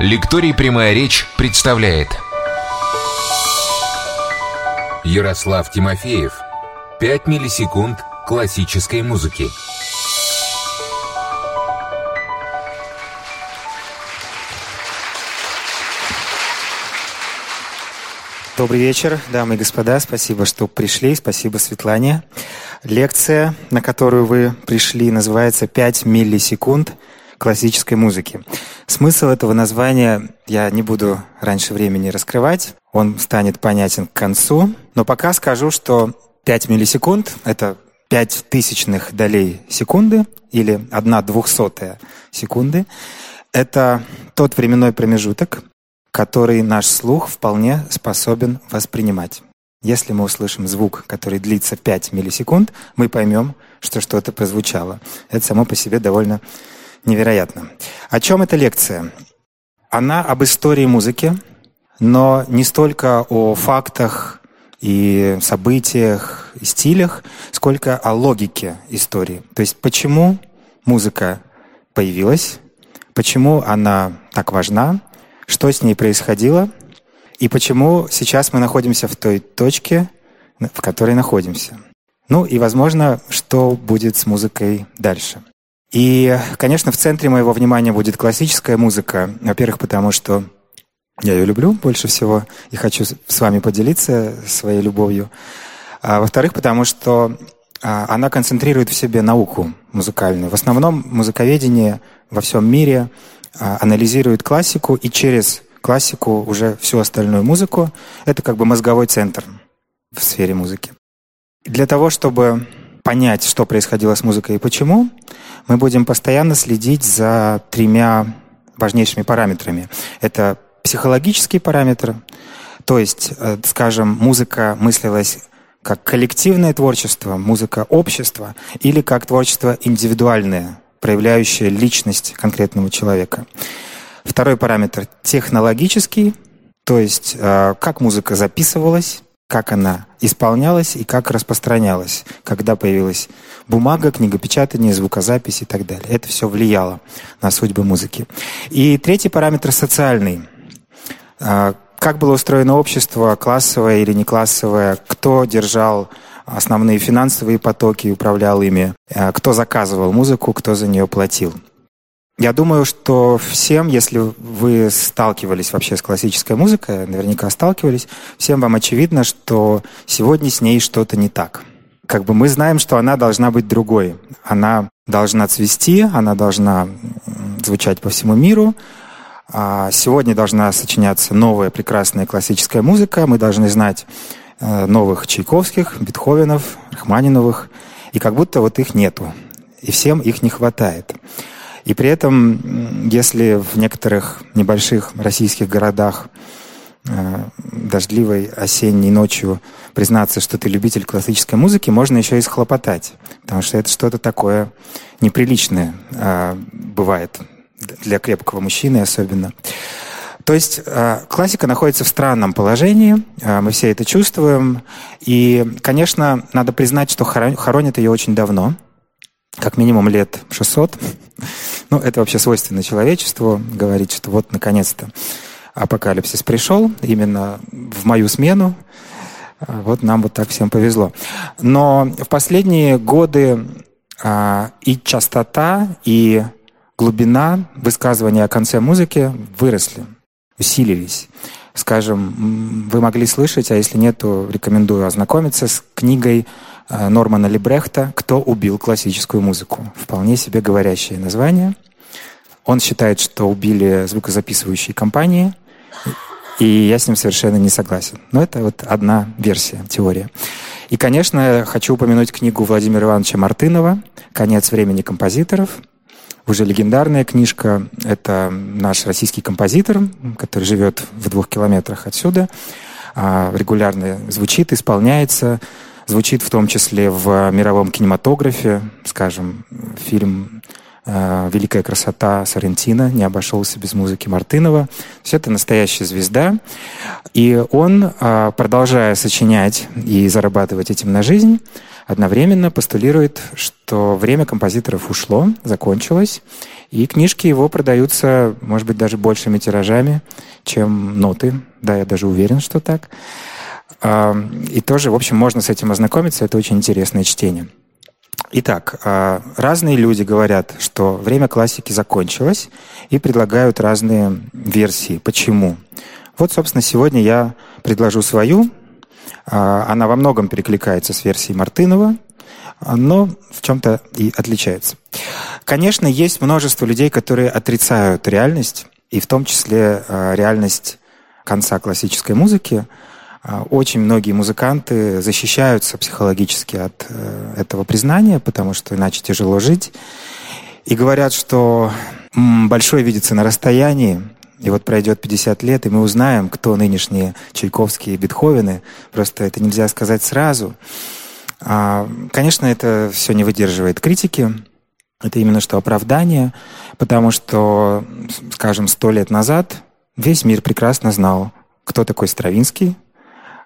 Лекторий «Прямая речь» представляет Ярослав Тимофеев. 5 миллисекунд классической музыки. Добрый вечер, дамы и господа. Спасибо, что пришли. Спасибо, Светлане. Лекция, на которую вы пришли, называется «5 миллисекунд классической музыки». Смысл этого названия я не буду раньше времени раскрывать. Он станет понятен к концу. Но пока скажу, что 5 миллисекунд — это 5 тысячных долей секунды или 1 двухсотая секунды. Это тот временной промежуток, который наш слух вполне способен воспринимать. Если мы услышим звук, который длится 5 миллисекунд, мы поймем, что что-то прозвучало. Это само по себе довольно невероятно. О чем эта лекция? Она об истории музыки, но не столько о фактах и событиях, и стилях, сколько о логике истории. То есть почему музыка появилась, почему она так важна, что с ней происходило, и почему сейчас мы находимся в той точке, в которой находимся. Ну и, возможно, что будет с музыкой дальше. И, конечно, в центре моего внимания будет классическая музыка. Во-первых, потому что я ее люблю больше всего и хочу с вами поделиться своей любовью. А во-вторых, потому что а, она концентрирует в себе науку музыкальную. В основном музыковедение во всем мире а, анализирует классику и через классику уже всю остальную музыку. Это как бы мозговой центр в сфере музыки. Для того, чтобы понять, что происходило с музыкой и почему, мы будем постоянно следить за тремя важнейшими параметрами. Это психологический параметр, то есть, э, скажем, музыка мыслилась как коллективное творчество, музыка общества, или как творчество индивидуальное, проявляющее личность конкретного человека. Второй параметр — технологический, то есть э, как музыка записывалась, как она исполнялась и как распространялась, когда появилась бумага, книгопечатание, звукозапись и так далее. Это все влияло на судьбы музыки. И третий параметр социальный. А, как было устроено общество, классовое или не классовое, кто держал основные финансовые потоки и управлял ими, а, кто заказывал музыку, кто за нее платил. Я думаю, что всем, если вы сталкивались вообще с классической музыкой, наверняка сталкивались, всем вам очевидно, что сегодня с ней что-то не так. Как бы мы знаем, что она должна быть другой. Она должна цвести, она должна звучать по всему миру. А сегодня должна сочиняться новая прекрасная классическая музыка. Мы должны знать э, новых Чайковских, Бетховенов, Рахманиновых. И как будто вот их нету. И всем их не хватает. И при этом, если в некоторых небольших российских городах э, дождливой осенней ночью признаться, что ты любитель классической музыки, можно еще и схлопотать, потому что это что-то такое неприличное э, бывает для крепкого мужчины особенно. То есть э, классика находится в странном положении, мы все это чувствуем, и, конечно, надо признать, что хоронят ее очень давно, как минимум лет 600. Ну, это вообще свойственно человечеству, говорить, что вот, наконец-то, апокалипсис пришел именно в мою смену. Вот нам вот так всем повезло. Но в последние годы а, и частота, и глубина высказывания о конце музыки выросли, усилились. Скажем, вы могли слышать, а если нет, то рекомендую ознакомиться с книгой Э, Нормана Либрехта «Кто убил классическую музыку». Вполне себе говорящее название. Он считает, что убили звукозаписывающие компании, и я с ним совершенно не согласен. Но это вот одна версия, теория. И, конечно, хочу упомянуть книгу Владимира Ивановича Мартынова «Конец времени композиторов». Уже легендарная книжка. Это наш российский композитор, который живет в двух километрах отсюда. А, регулярно звучит, исполняется звучит в том числе в мировом кинематографе, скажем, фильм э, «Великая красота» Сарентина не обошелся без музыки Мартынова. Все это настоящая звезда. И он, э, продолжая сочинять и зарабатывать этим на жизнь, одновременно постулирует, что время композиторов ушло, закончилось, и книжки его продаются, может быть, даже большими тиражами, чем ноты. Да, я даже уверен, что так. А, и тоже, в общем, можно с этим ознакомиться. Это очень интересное чтение. Итак, а, разные люди говорят, что время классики закончилось и предлагают разные версии. Почему? Вот, собственно, сегодня я предложу свою. А, она во многом перекликается с версией Мартынова, но в чем-то и отличается. Конечно, есть множество людей, которые отрицают реальность, и в том числе а, реальность конца классической музыки. А, очень многие музыканты защищаются психологически от э, этого признания, потому что иначе тяжело жить. И говорят, что большое видится на расстоянии, и вот пройдет 50 лет, и мы узнаем, кто нынешние Чайковские и Бетховены. Просто это нельзя сказать сразу. А, конечно, это все не выдерживает критики. Это именно что оправдание, потому что, скажем, сто лет назад весь мир прекрасно знал, кто такой Стравинский,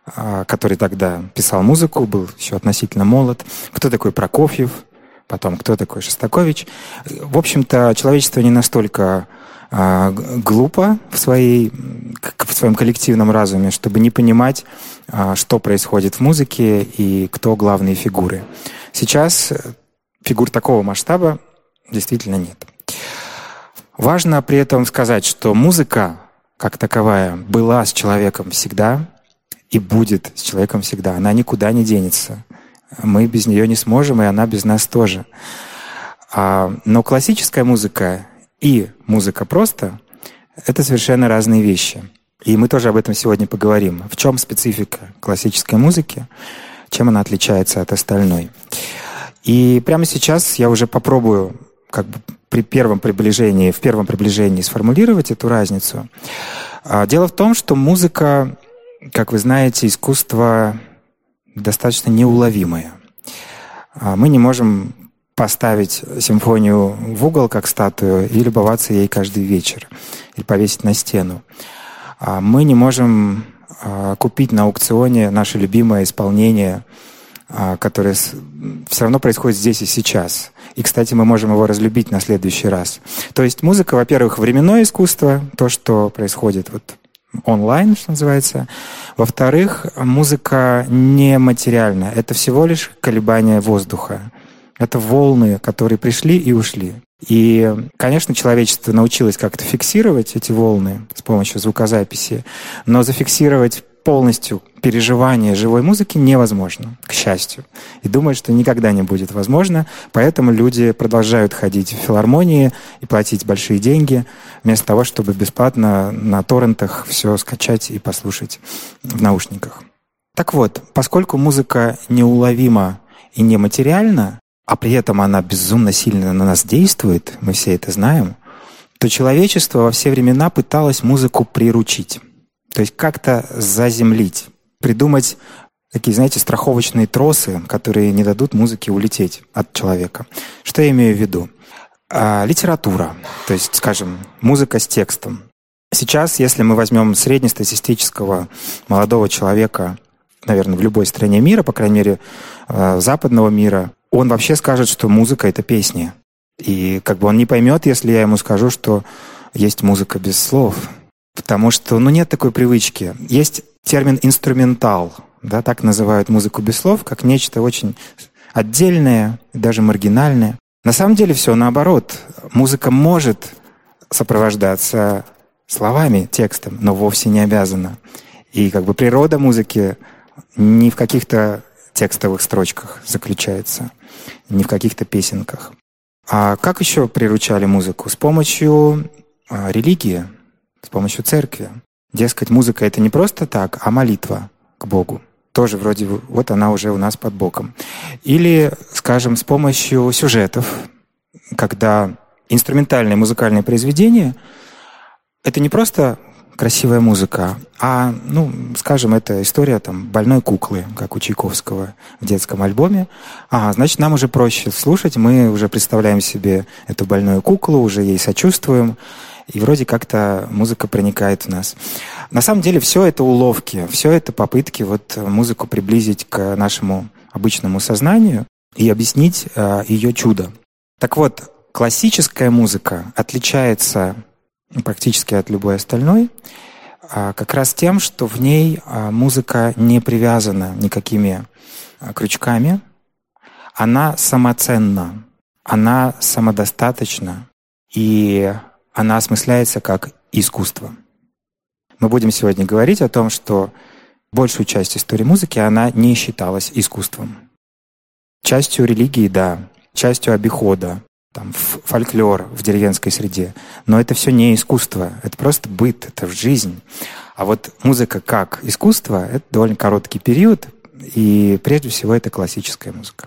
а, который тогда писал музыку, был еще относительно молод, кто такой Прокофьев, потом кто такой Шостакович. В общем-то, человечество не настолько а, глупо в, своей, в своем коллективном разуме, чтобы не понимать, а, что происходит в музыке и кто главные фигуры. Сейчас фигур такого масштаба действительно нет. Важно при этом сказать, что музыка как таковая была с человеком всегда и будет с человеком всегда. Она никуда не денется. Мы без нее не сможем, и она без нас тоже. А, но классическая музыка и музыка просто — это совершенно разные вещи. И мы тоже об этом сегодня поговорим. В чем специфика классической музыки, чем она отличается от остальной. И прямо сейчас я уже попробую как бы при первом приближении, в первом приближении сформулировать эту разницу. А, дело в том, что музыка, как вы знаете, искусство достаточно неуловимое. А, мы не можем поставить симфонию в угол, как статую, и любоваться ей каждый вечер, или повесить на стену. А мы не можем а, купить на аукционе наше любимое исполнение, а, которое все равно происходит здесь и сейчас. И, кстати, мы можем его разлюбить на следующий раз. То есть музыка, во-первых, временное искусство, то, что происходит вот онлайн, что называется. Во-вторых, музыка нематериальная. Это всего лишь колебания воздуха. Это волны, которые пришли и ушли. И, конечно, человечество научилось как-то фиксировать эти волны с помощью звукозаписи, но зафиксировать полностью переживание живой музыки невозможно, к счастью. И думаю, что никогда не будет возможно. Поэтому люди продолжают ходить в филармонии и платить большие деньги, вместо того, чтобы бесплатно на торрентах все скачать и послушать в наушниках. Так вот, поскольку музыка неуловима и нематериальна, а при этом она безумно сильно на нас действует, мы все это знаем, то человечество во все времена пыталось музыку приручить. То есть как-то заземлить, придумать такие, знаете, страховочные тросы, которые не дадут музыке улететь от человека. Что я имею в виду? А, литература, то есть, скажем, музыка с текстом. Сейчас, если мы возьмем среднестатистического молодого человека, наверное, в любой стране мира, по крайней мере, э, западного мира, он вообще скажет, что музыка — это песни. И как бы он не поймет, если я ему скажу, что есть музыка без слов. Потому что, ну, нет такой привычки. Есть термин «инструментал», да, так называют музыку без слов, как нечто очень отдельное, даже маргинальное. На самом деле все наоборот. Музыка может сопровождаться словами, текстом, но вовсе не обязана. И как бы природа музыки не в каких-то текстовых строчках заключается, не в каких-то песенках. А как еще приручали музыку? С помощью а, религии, с помощью церкви. Дескать, музыка это не просто так, а молитва к Богу. Тоже вроде вот она уже у нас под боком. Или, скажем, с помощью сюжетов, когда инструментальное музыкальное произведение — это не просто красивая музыка. А, ну, скажем, это история там больной куклы, как у Чайковского в детском альбоме. А, значит, нам уже проще слушать, мы уже представляем себе эту больную куклу, уже ей сочувствуем, и вроде как-то музыка проникает в нас. На самом деле все это уловки, все это попытки вот музыку приблизить к нашему обычному сознанию и объяснить э, ее чудо. Так вот, классическая музыка отличается практически от любой остальной а, как раз тем, что в ней а, музыка не привязана никакими а, крючками, она самоценна, она самодостаточна, и она осмысляется как искусство. Мы будем сегодня говорить о том, что большую часть истории музыки она не считалась искусством. Частью религии, да, частью обихода, там, фольклор в деревенской среде. Но это все не искусство, это просто быт, это жизнь. А вот музыка как искусство — это довольно короткий период, и прежде всего это классическая музыка.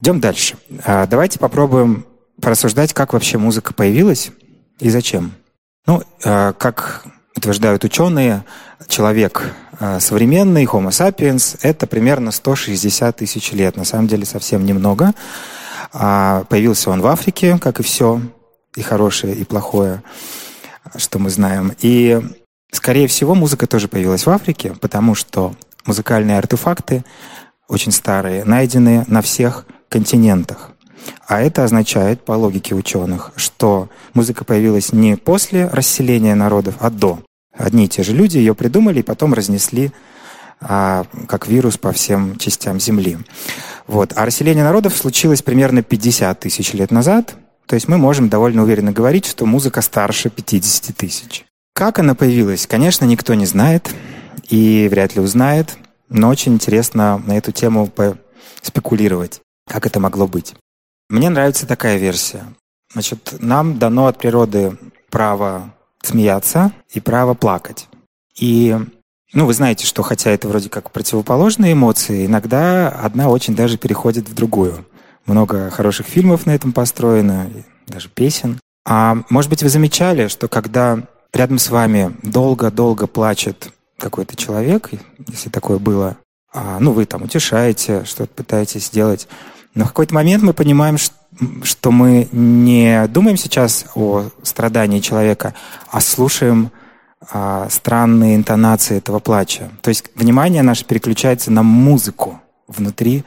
Идем дальше. А, давайте попробуем порассуждать, как вообще музыка появилась и зачем. Ну, а, как утверждают ученые, человек а, современный, Homo sapiens, это примерно 160 тысяч лет. На самом деле совсем немного. А появился он в Африке, как и все, и хорошее, и плохое, что мы знаем. И, скорее всего, музыка тоже появилась в Африке, потому что музыкальные артефакты очень старые, найдены на всех континентах. А это означает, по логике ученых, что музыка появилась не после расселения народов, а до. Одни и те же люди ее придумали и потом разнесли а, как вирус по всем частям Земли. Вот. А расселение народов случилось примерно 50 тысяч лет назад, то есть мы можем довольно уверенно говорить, что музыка старше 50 тысяч. Как она появилась, конечно, никто не знает и вряд ли узнает, но очень интересно на эту тему спекулировать, как это могло быть. Мне нравится такая версия. Значит, нам дано от природы право смеяться и право плакать. И ну, вы знаете, что хотя это вроде как противоположные эмоции, иногда одна очень даже переходит в другую. Много хороших фильмов на этом построено, даже песен. А может быть, вы замечали, что когда рядом с вами долго-долго плачет какой-то человек, если такое было, а, ну, вы там утешаете, что-то пытаетесь сделать, но в какой-то момент мы понимаем, что мы не думаем сейчас о страдании человека, а слушаем а, странные интонации этого плача. То есть внимание наше переключается на музыку внутри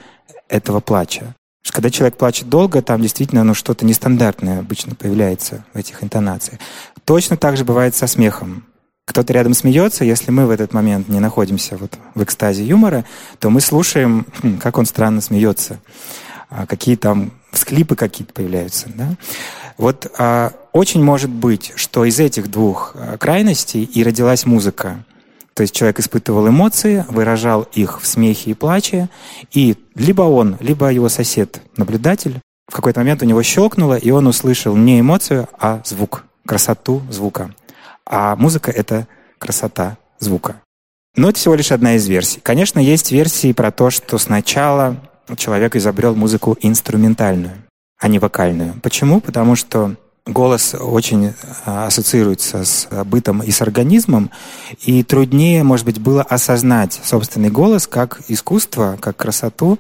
этого плача. Когда человек плачет долго, там действительно ну, что-то нестандартное обычно появляется в этих интонациях. Точно так же бывает со смехом. Кто-то рядом смеется, если мы в этот момент не находимся вот в экстазе юмора, то мы слушаем, хм, как он странно смеется, а какие там всклипы какие-то появляются. Да? Вот а, очень может быть, что из этих двух а, крайностей и родилась музыка. То есть человек испытывал эмоции, выражал их в смехе и плаче, и либо он, либо его сосед, наблюдатель, в какой-то момент у него щелкнуло, и он услышал не эмоцию, а звук, красоту звука. А музыка — это красота звука. Но это всего лишь одна из версий. Конечно, есть версии про то, что сначала человек изобрел музыку инструментальную а не вокальную. Почему? Потому что голос очень а, ассоциируется с бытом и с организмом, и труднее, может быть, было осознать собственный голос как искусство, как красоту,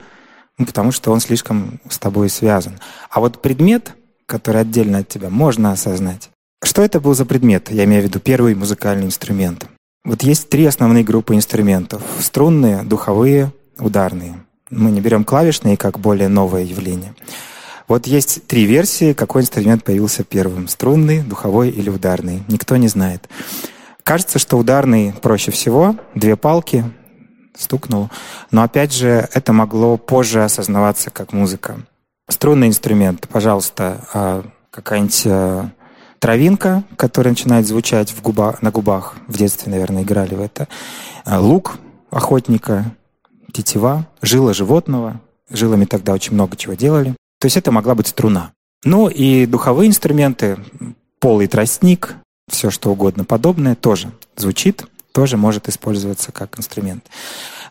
ну, потому что он слишком с тобой связан. А вот предмет, который отдельно от тебя, можно осознать. Что это был за предмет? Я имею в виду первый музыкальный инструмент. Вот есть три основные группы инструментов. Струнные, духовые, ударные. Мы не берем клавишные как более новое явление. Вот есть три версии, какой инструмент появился первым. Струнный, духовой или ударный. Никто не знает. Кажется, что ударный проще всего. Две палки, стукнул. Но опять же, это могло позже осознаваться как музыка. Струнный инструмент, пожалуйста, а, какая-нибудь а, травинка, которая начинает звучать в губа, на губах. В детстве, наверное, играли в это. А, лук охотника, тетива, жила животного. Жилами тогда очень много чего делали. То есть это могла быть струна. Ну и духовые инструменты, полый тростник, все что угодно подобное тоже звучит, тоже может использоваться как инструмент.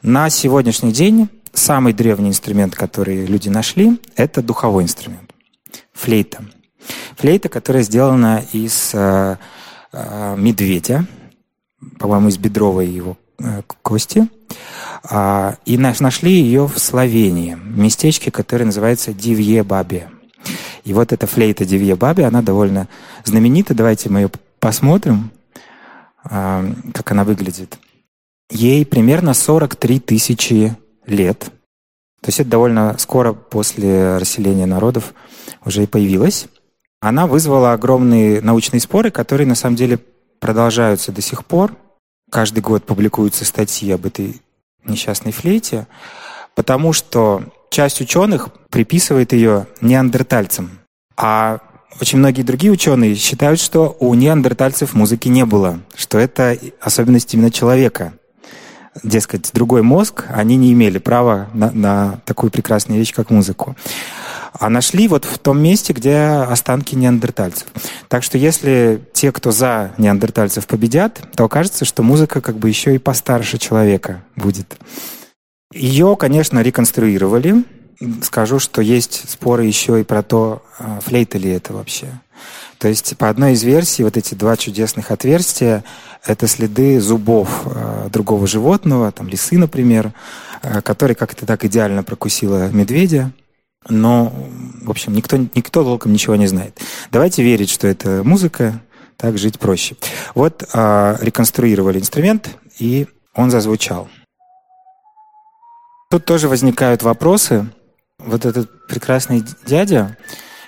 На сегодняшний день самый древний инструмент, который люди нашли, это духовой инструмент. Флейта. Флейта, которая сделана из э, э, медведя, по-моему, из бедровой его э, кости. А, и нашли ее в Словении, в местечке, которое называется Дивье Бабе. И вот эта флейта Дивье Бабе, она довольно знаменита. Давайте мы ее посмотрим, а, как она выглядит. Ей примерно 43 тысячи лет. То есть это довольно скоро после расселения народов уже и появилась. Она вызвала огромные научные споры, которые на самом деле продолжаются до сих пор. Каждый год публикуются статьи об этой несчастной флейте, потому что часть ученых приписывает ее неандертальцам, а очень многие другие ученые считают, что у неандертальцев музыки не было, что это особенность именно человека. Дескать, другой мозг, они не имели права на, на такую прекрасную вещь, как музыку. А нашли вот в том месте, где останки неандертальцев. Так что если те, кто за неандертальцев победят, то окажется, что музыка как бы еще и постарше человека будет. Ее, конечно, реконструировали, скажу, что есть споры еще и про то, а, флейта ли это вообще. То есть по одной из версий вот эти два чудесных отверстия — это следы зубов а, другого животного, там лисы, например, а, который как-то так идеально прокусила медведя. Но, в общем, никто, никто толком ничего не знает. Давайте верить, что это музыка, так жить проще. Вот а, реконструировали инструмент, и он зазвучал. Тут тоже возникают вопросы, вот этот прекрасный дядя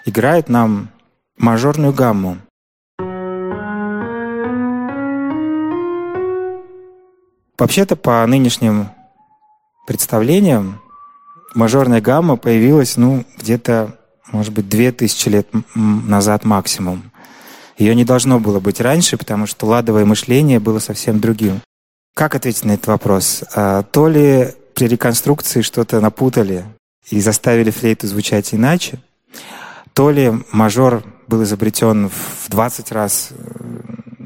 играет нам мажорную гамму. Вообще-то по нынешним представлениям мажорная гамма появилась, ну, где-то, может быть, две тысячи лет назад максимум. Ее не должно было быть раньше, потому что ладовое мышление было совсем другим. Как ответить на этот вопрос? А, то ли при реконструкции что-то напутали, и заставили флейту звучать иначе, то ли мажор был изобретен в 20 раз э,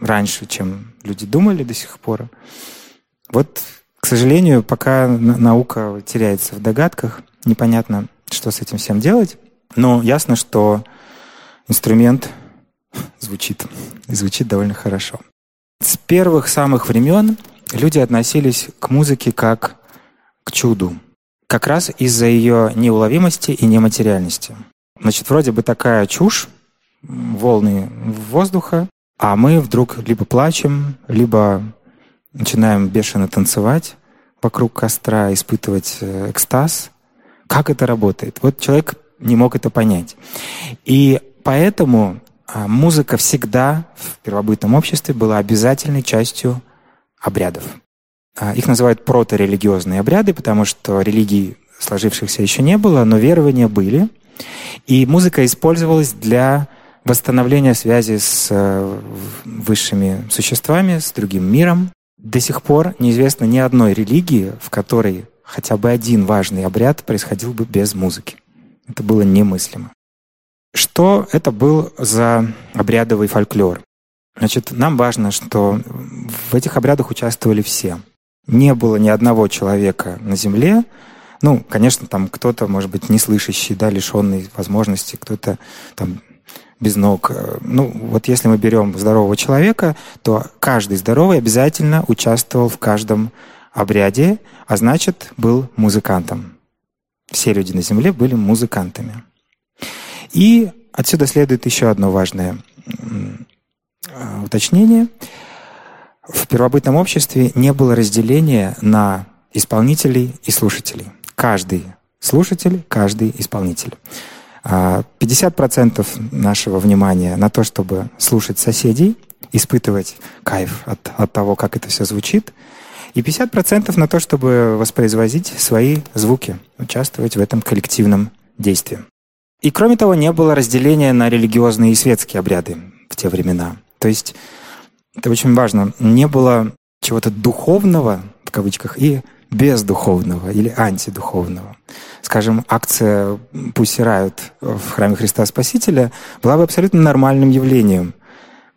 раньше, чем люди думали до сих пор. Вот, к сожалению, пока наука теряется в догадках, непонятно, что с этим всем делать. Но ясно, что инструмент звучит, и звучит довольно хорошо. С первых самых времен люди относились к музыке как к чуду как раз из-за ее неуловимости и нематериальности. Значит, вроде бы такая чушь, волны воздуха, а мы вдруг либо плачем, либо начинаем бешено танцевать вокруг костра, испытывать э, экстаз. Как это работает? Вот человек не мог это понять. И поэтому а, музыка всегда в первобытном обществе была обязательной частью обрядов. А, их называют проторелигиозные обряды, потому что религий сложившихся еще не было, но верования были. И музыка использовалась для восстановления связи с э, высшими существами, с другим миром. До сих пор неизвестно ни одной религии, в которой хотя бы один важный обряд происходил бы без музыки. Это было немыслимо. Что это был за обрядовый фольклор? Значит, нам важно, что в этих обрядах участвовали все не было ни одного человека на Земле, ну, конечно, там кто-то, может быть, неслышащий, да, лишенный возможности, кто-то там без ног. Ну, вот если мы берем здорового человека, то каждый здоровый обязательно участвовал в каждом обряде, а значит, был музыкантом. Все люди на Земле были музыкантами. И отсюда следует еще одно важное уточнение – в первобытном обществе не было разделения на исполнителей и слушателей. Каждый слушатель, каждый исполнитель. 50% а, нашего внимания на то, чтобы слушать соседей, испытывать кайф от, от того, как это все звучит, и 50% на то, чтобы воспроизводить свои звуки, участвовать в этом коллективном действии. И кроме того, не было разделения на религиозные и светские обряды в те времена. То есть это очень важно. Не было чего-то духовного, в кавычках, и бездуховного или антидуховного. Скажем, акция «Пусть рают» в храме Христа Спасителя была бы абсолютно нормальным явлением,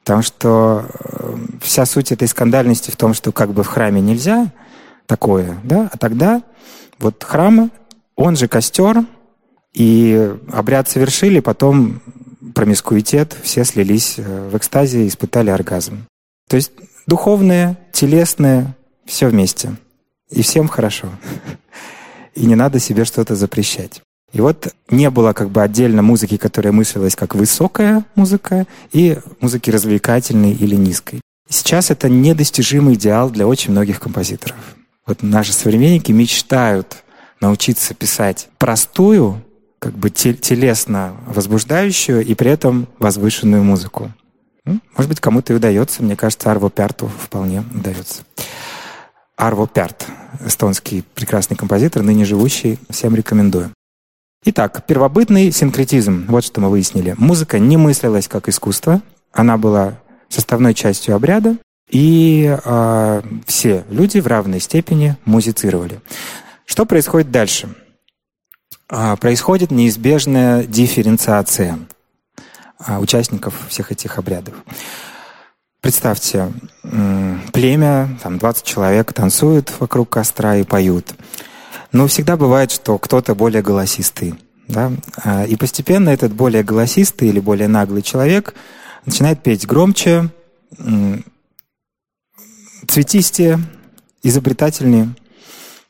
потому что э, вся суть этой скандальности в том, что как бы в храме нельзя такое, да, а тогда вот храм, он же костер, и обряд совершили, потом промискуитет, все слились э, в экстазе и испытали оргазм. То есть духовное, телесное, все вместе. И всем хорошо. И не надо себе что-то запрещать. И вот не было как бы отдельно музыки, которая мыслилась как высокая музыка, и музыки развлекательной или низкой. Сейчас это недостижимый идеал для очень многих композиторов. Вот наши современники мечтают научиться писать простую, как бы телесно возбуждающую и при этом возвышенную музыку. Может быть, кому-то и удается. Мне кажется, Арво Пярту вполне удается. Арво Пярт, эстонский прекрасный композитор, ныне живущий, всем рекомендую. Итак, первобытный синкретизм. Вот что мы выяснили. Музыка не мыслилась как искусство. Она была составной частью обряда, и э, все люди в равной степени музицировали. Что происходит дальше? Э, происходит неизбежная дифференциация э, участников всех этих обрядов. Представьте, племя, там 20 человек танцуют вокруг костра и поют. Но всегда бывает, что кто-то более голосистый. Да? И постепенно этот более голосистый или более наглый человек начинает петь громче, цветистее, изобретательнее.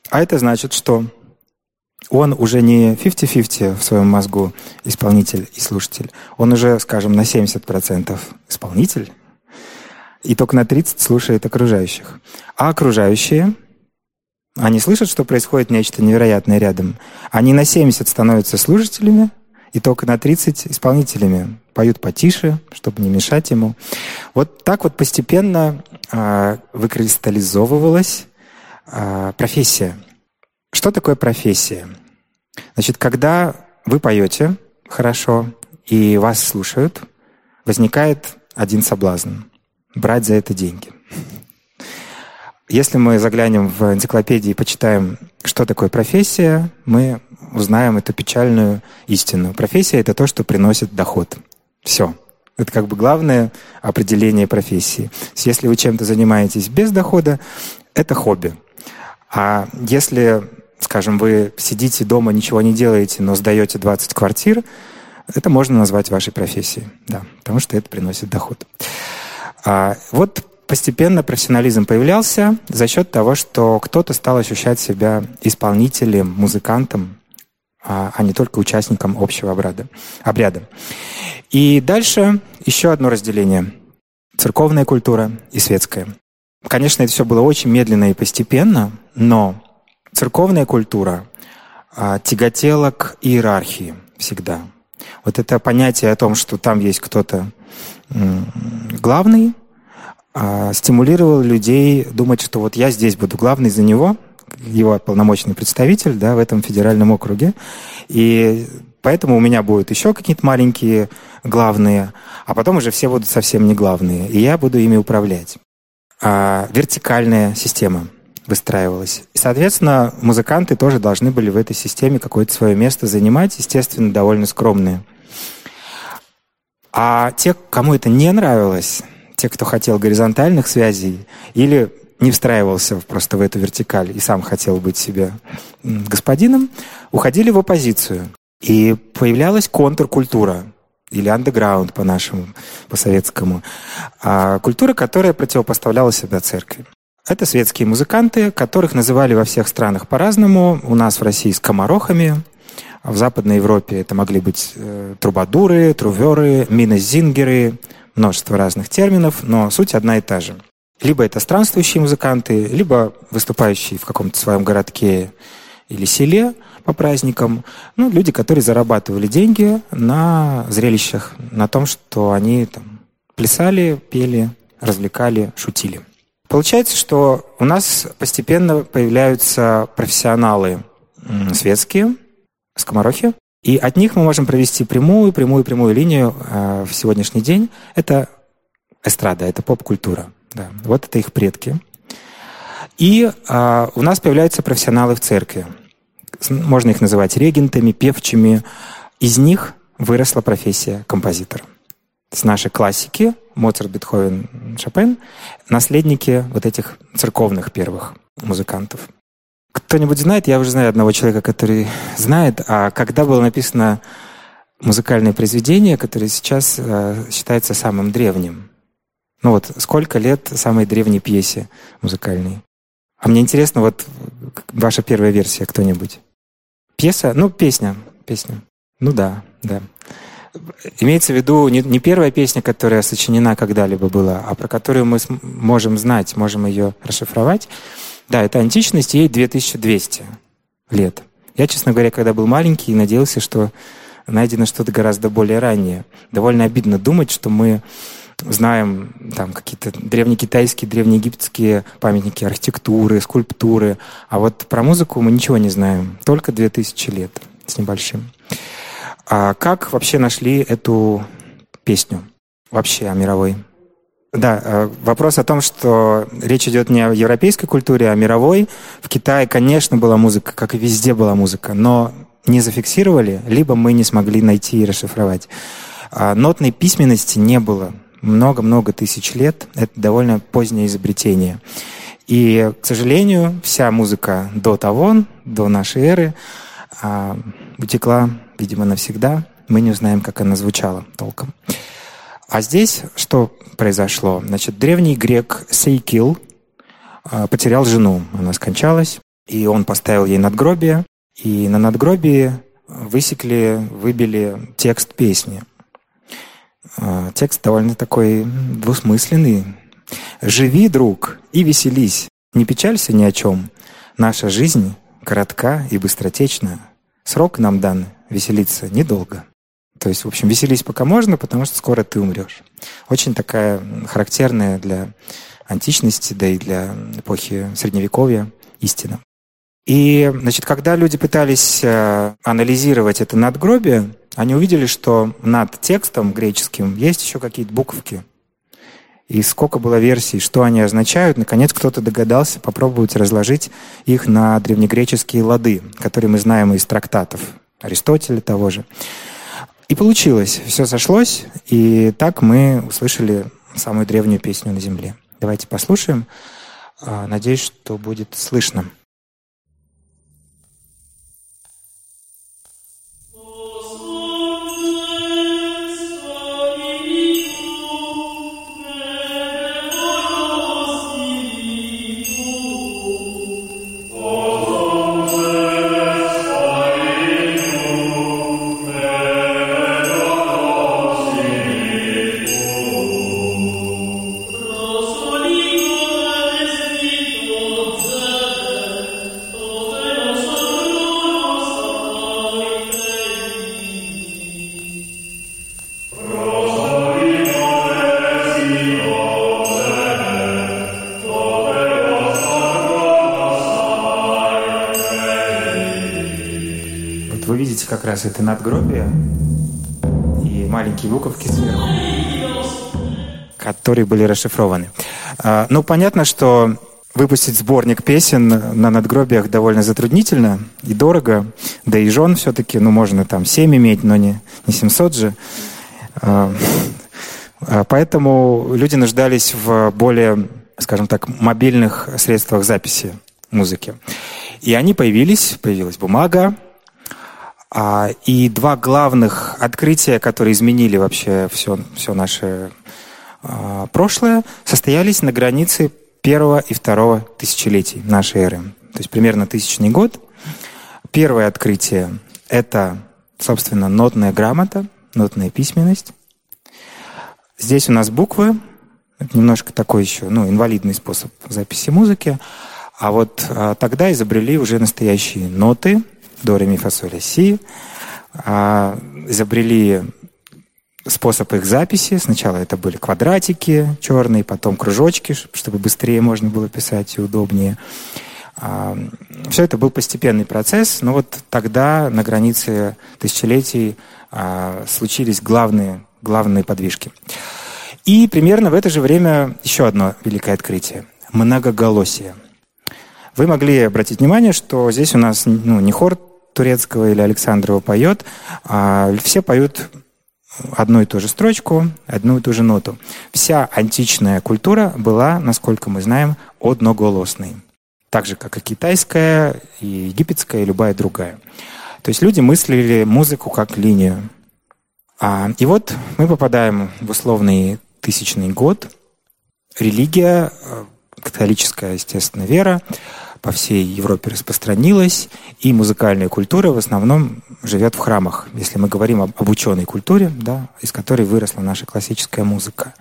А это значит, что он уже не 50-50 в своем мозгу исполнитель и слушатель. Он уже, скажем, на 70% исполнитель, и только на 30 слушает окружающих. А окружающие, они слышат, что происходит нечто невероятное рядом. Они на 70 становятся слушателями, и только на 30 исполнителями. Поют потише, чтобы не мешать ему. Вот так вот постепенно э, выкристаллизовывалась э, профессия. Что такое профессия? Значит, когда вы поете хорошо и вас слушают, возникает один соблазн — брать за это деньги. Если мы заглянем в энциклопедии и почитаем, что такое профессия, мы узнаем эту печальную истину. Профессия — это то, что приносит доход. Все. Это как бы главное определение профессии. Если вы чем-то занимаетесь без дохода, это хобби. А если, скажем, вы сидите дома, ничего не делаете, но сдаете 20 квартир, это можно назвать вашей профессией, да, потому что это приносит доход. А вот постепенно профессионализм появлялся за счет того, что кто-то стал ощущать себя исполнителем, музыкантом, а, а не только участником общего обряда. обряда. И дальше еще одно разделение. Церковная культура и светская. Конечно, это все было очень медленно и постепенно, но церковная культура а, тяготела к иерархии всегда. Вот это понятие о том, что там есть кто-то главный, а, стимулировало людей думать, что вот я здесь буду главный за него – его полномочный представитель да, в этом федеральном округе. И поэтому у меня будут еще какие-то маленькие главные, а потом уже все будут совсем не главные. И я буду ими управлять. А вертикальная система выстраивалась. И, соответственно, музыканты тоже должны были в этой системе какое-то свое место занимать, естественно, довольно скромные. А те, кому это не нравилось, те, кто хотел горизонтальных связей или не встраивался просто в эту вертикаль и сам хотел быть себе господином, уходили в оппозицию. И появлялась контркультура, или андеграунд по-нашему, по-советскому. А культура, которая противопоставляла себя церкви. Это светские музыканты, которых называли во всех странах по-разному. У нас в России скоморохами, в Западной Европе это могли быть э, трубадуры, труверы, минозингеры, множество разных терминов, но суть одна и та же – либо это странствующие музыканты, либо выступающие в каком-то своем городке или селе по праздникам. Ну, люди, которые зарабатывали деньги на зрелищах, на том, что они там плясали, пели, развлекали, шутили. Получается, что у нас постепенно появляются профессионалы светские, скоморохи, и от них мы можем провести прямую, прямую, прямую линию э, в сегодняшний день. Это эстрада, это поп-культура. Да, вот это их предки. И а, у нас появляются профессионалы в церкви. Можно их называть регентами, певчими. Из них выросла профессия композитора. С нашей классики, Моцарт, Бетховен, Шопен, наследники вот этих церковных первых музыкантов. Кто-нибудь знает, я уже знаю одного человека, который знает, а когда было написано музыкальное произведение, которое сейчас э, считается самым древним. Ну вот, сколько лет самой древней пьесе музыкальной? А мне интересно, вот ваша первая версия кто-нибудь? Пьеса? Ну, песня. Песня. Ну да, да. Имеется в виду не, не первая песня, которая сочинена когда-либо была, а про которую мы можем знать, можем ее расшифровать. Да, это античность, ей 2200 лет. Я, честно говоря, когда был маленький, надеялся, что найдено что-то гораздо более раннее. Довольно обидно думать, что мы знаем там какие-то древнекитайские, древнеегипетские памятники архитектуры, скульптуры, а вот про музыку мы ничего не знаем, только 2000 лет с небольшим. А как вообще нашли эту песню? Вообще о мировой? Да, э, вопрос о том, что речь идет не о европейской культуре, а о мировой. В Китае, конечно, была музыка, как и везде была музыка, но не зафиксировали, либо мы не смогли найти и расшифровать. А нотной письменности не было много-много тысяч лет. Это довольно позднее изобретение. И, к сожалению, вся музыка до того, до нашей эры, а, утекла, видимо, навсегда. Мы не узнаем, как она звучала толком. А здесь что произошло? Значит, древний грек Сейкил а, потерял жену. Она скончалась, и он поставил ей надгробие. И на надгробии высекли, выбили текст песни. А, текст довольно такой двусмысленный. «Живи, друг, и веселись, не печалься ни о чем. Наша жизнь коротка и быстротечна. Срок нам дан веселиться недолго». То есть, в общем, веселись пока можно, потому что скоро ты умрешь. Очень такая характерная для античности, да и для эпохи Средневековья истина. И, значит, когда люди пытались э, анализировать это надгробие, они увидели, что над текстом греческим есть еще какие-то буковки. И сколько было версий, что они означают, наконец кто-то догадался попробовать разложить их на древнегреческие лады, которые мы знаем из трактатов Аристотеля того же. И получилось, все сошлось, и так мы услышали самую древнюю песню на Земле. Давайте послушаем. А, надеюсь, что будет слышно. Это надгробие и маленькие буковки сверху, которые были расшифрованы. А, ну, понятно, что выпустить сборник песен на надгробиях довольно затруднительно и дорого, да и жен все-таки, ну, можно там 7 иметь, но не, не 700 же. А, а, поэтому люди нуждались в более, скажем так, мобильных средствах записи музыки. И они появились, появилась бумага, и два главных открытия, которые изменили вообще все, все наше а, прошлое, состоялись на границе первого и второго тысячелетий нашей эры. То есть примерно тысячный год. Первое открытие — это, собственно, нотная грамота, нотная письменность. Здесь у нас буквы. Это немножко такой еще, ну, инвалидный способ записи музыки. А вот а, тогда изобрели уже настоящие ноты — до, ре, ми, фа, соль, си. А, изобрели способ их записи. Сначала это были квадратики черные, потом кружочки, чтобы быстрее можно было писать и удобнее. А, все это был постепенный процесс, но вот тогда на границе тысячелетий а, случились главные, главные подвижки. И примерно в это же время еще одно великое открытие – многоголосие. Вы могли обратить внимание, что здесь у нас ну, не хор Турецкого или Александрова поет, а все поют одну и ту же строчку, одну и ту же ноту. Вся античная культура была, насколько мы знаем, одноголосной. Так же, как и китайская, и египетская, и любая другая. То есть люди мыслили музыку как линию. А, и вот мы попадаем в условный тысячный год. Религия, э, католическая, естественно, вера, по всей Европе распространилась, и музыкальная культура в основном живет в храмах, если мы говорим об, об ученой культуре, да, из которой выросла наша классическая музыка.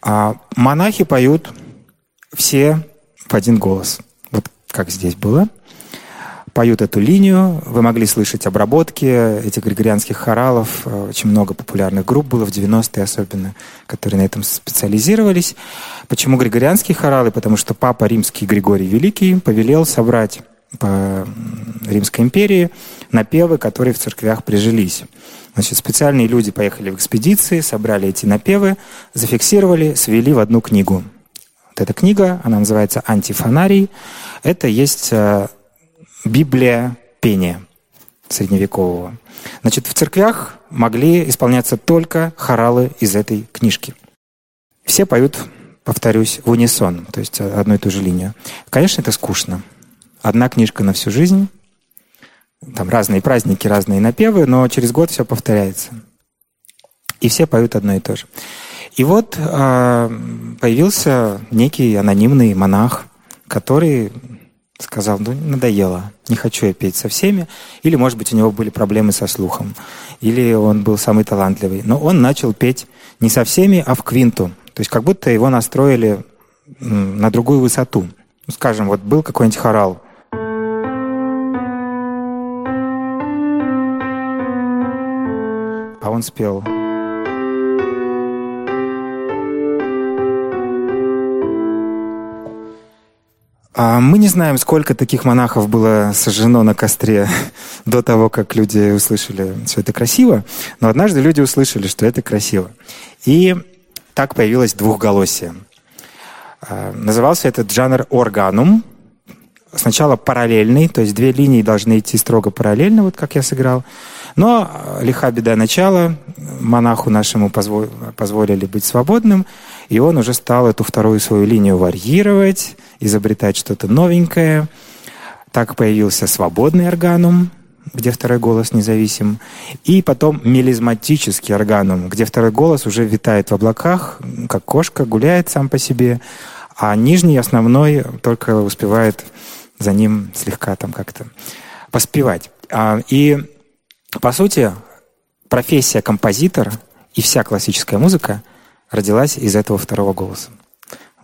А монахи поют все в один голос, вот как здесь было. Поют эту линию. Вы могли слышать обработки этих григорианских хоралов. Очень много популярных групп было в 90-е особенно, которые на этом специализировались. Почему григорианские хоралы? Потому что папа римский Григорий Великий повелел собрать по Римской империи напевы, которые в церквях прижились. Значит, специальные люди поехали в экспедиции, собрали эти напевы, зафиксировали, свели в одну книгу. Вот эта книга, она называется «Антифонарий». Это есть э, Библия пения средневекового. Значит, в церквях могли исполняться только хоралы из этой книжки. Все поют, повторюсь, в унисон, то есть одну и ту же линию. Конечно, это скучно. Одна книжка на всю жизнь, там разные праздники, разные напевы, но через год все повторяется. И все поют одно и то же. И вот э, появился некий анонимный монах, который сказал, ну, надоело, не хочу я петь со всеми. Или, может быть, у него были проблемы со слухом. Или он был самый талантливый. Но он начал петь не со всеми, а в квинту. То есть как будто его настроили на другую высоту. Ну, скажем, вот был какой-нибудь хорал. А он спел мы не знаем, сколько таких монахов было сожжено на костре до того, как люди услышали, что это красиво. Но однажды люди услышали, что это красиво. И так появилось двухголосие. А, назывался этот жанр органум. Сначала параллельный, то есть две линии должны идти строго параллельно, вот как я сыграл. Но лиха беда начала, монаху нашему позволили быть свободным, и он уже стал эту вторую свою линию варьировать, изобретать что-то новенькое. Так появился свободный органум, где второй голос независим, и потом мелизматический органум, где второй голос уже витает в облаках, как кошка, гуляет сам по себе, а нижний, основной, только успевает за ним слегка там как-то поспевать. А, и, по сути, профессия композитор и вся классическая музыка родилась из этого второго голоса.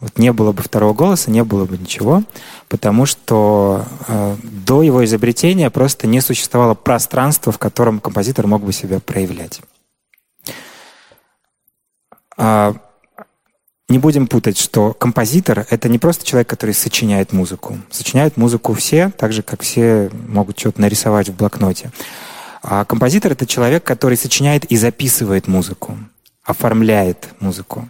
Вот не было бы второго голоса, не было бы ничего, потому что э, до его изобретения просто не существовало пространства, в котором композитор мог бы себя проявлять. А, не будем путать, что композитор — это не просто человек, который сочиняет музыку. Сочиняют музыку все, так же, как все могут что-то нарисовать в блокноте. А композитор — это человек, который сочиняет и записывает музыку, оформляет музыку.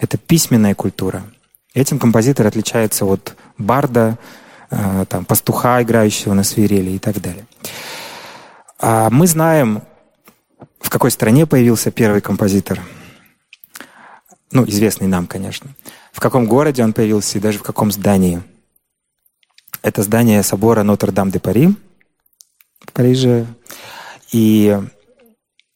Это письменная культура — Этим композитор отличается от барда, э, там, пастуха, играющего на свирели и так далее. А мы знаем, в какой стране появился первый композитор. Ну, известный нам, конечно. В каком городе он появился и даже в каком здании. Это здание собора Нотр-Дам-де-Пари в Париже. И,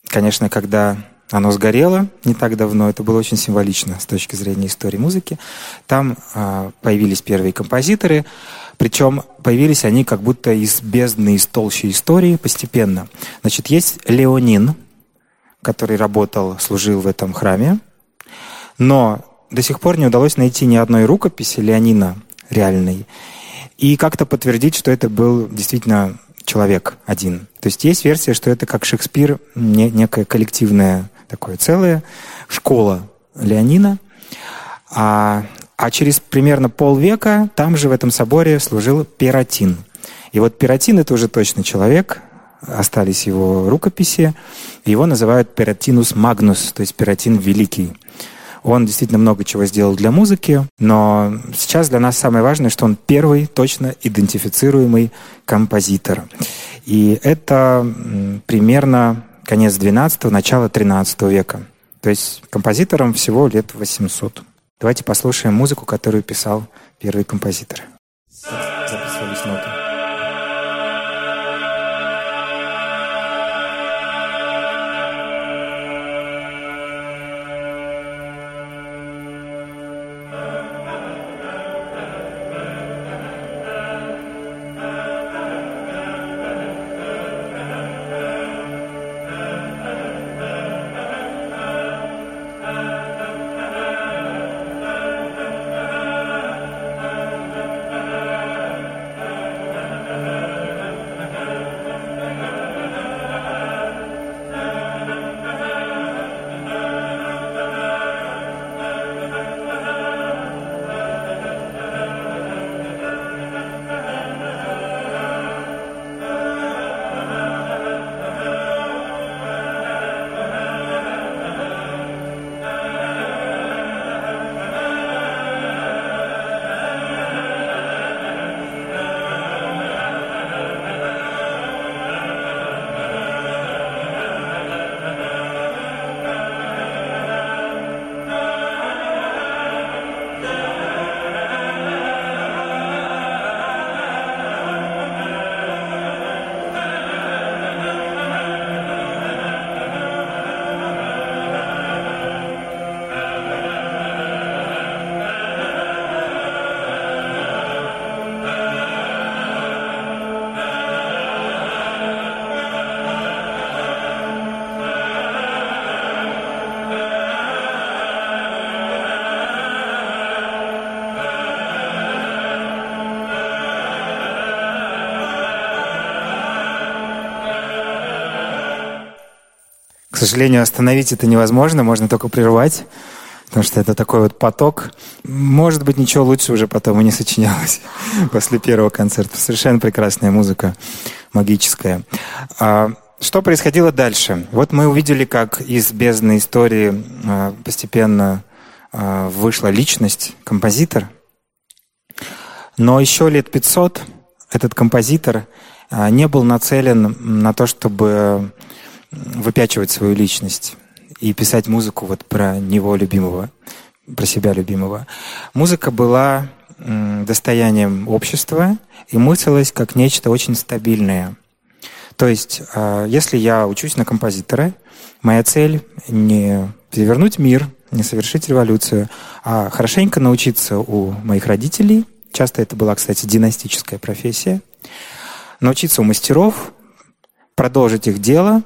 конечно, когда оно сгорело не так давно, это было очень символично с точки зрения истории музыки. Там э, появились первые композиторы, причем появились они как будто из бездны, из толщи истории постепенно. Значит, есть Леонин, который работал, служил в этом храме, но до сих пор не удалось найти ни одной рукописи Леонина реальной и как-то подтвердить, что это был действительно человек один. То есть есть версия, что это как Шекспир, не, некая коллективная такое целое, школа Леонина. А, а через примерно полвека там же в этом соборе служил Ператин. И вот Ператин это уже точно человек, остались его рукописи. Его называют Ператинус Магнус, то есть Ператин Великий. Он действительно много чего сделал для музыки, но сейчас для нас самое важное, что он первый точно идентифицируемый композитор. И это примерно конец XII, начало XIII века. То есть композиторам всего лет 800. Давайте послушаем музыку, которую писал первый композитор. Сожалению, остановить это невозможно, можно только прервать, потому что это такой вот поток. Может быть, ничего лучше уже потом и не сочинялось после первого концерта. Совершенно прекрасная музыка, магическая. А, что происходило дальше? Вот мы увидели, как из бездны истории а, постепенно а, вышла личность, композитор. Но еще лет 500 этот композитор не был нацелен на то, чтобы выпячивать свою личность и писать музыку вот про него любимого, про себя любимого. Музыка была достоянием общества и мыслилась как нечто очень стабильное. То есть, а, если я учусь на композитора, моя цель не перевернуть мир, не совершить революцию, а хорошенько научиться у моих родителей, часто это была, кстати, династическая профессия, научиться у мастеров, продолжить их дело,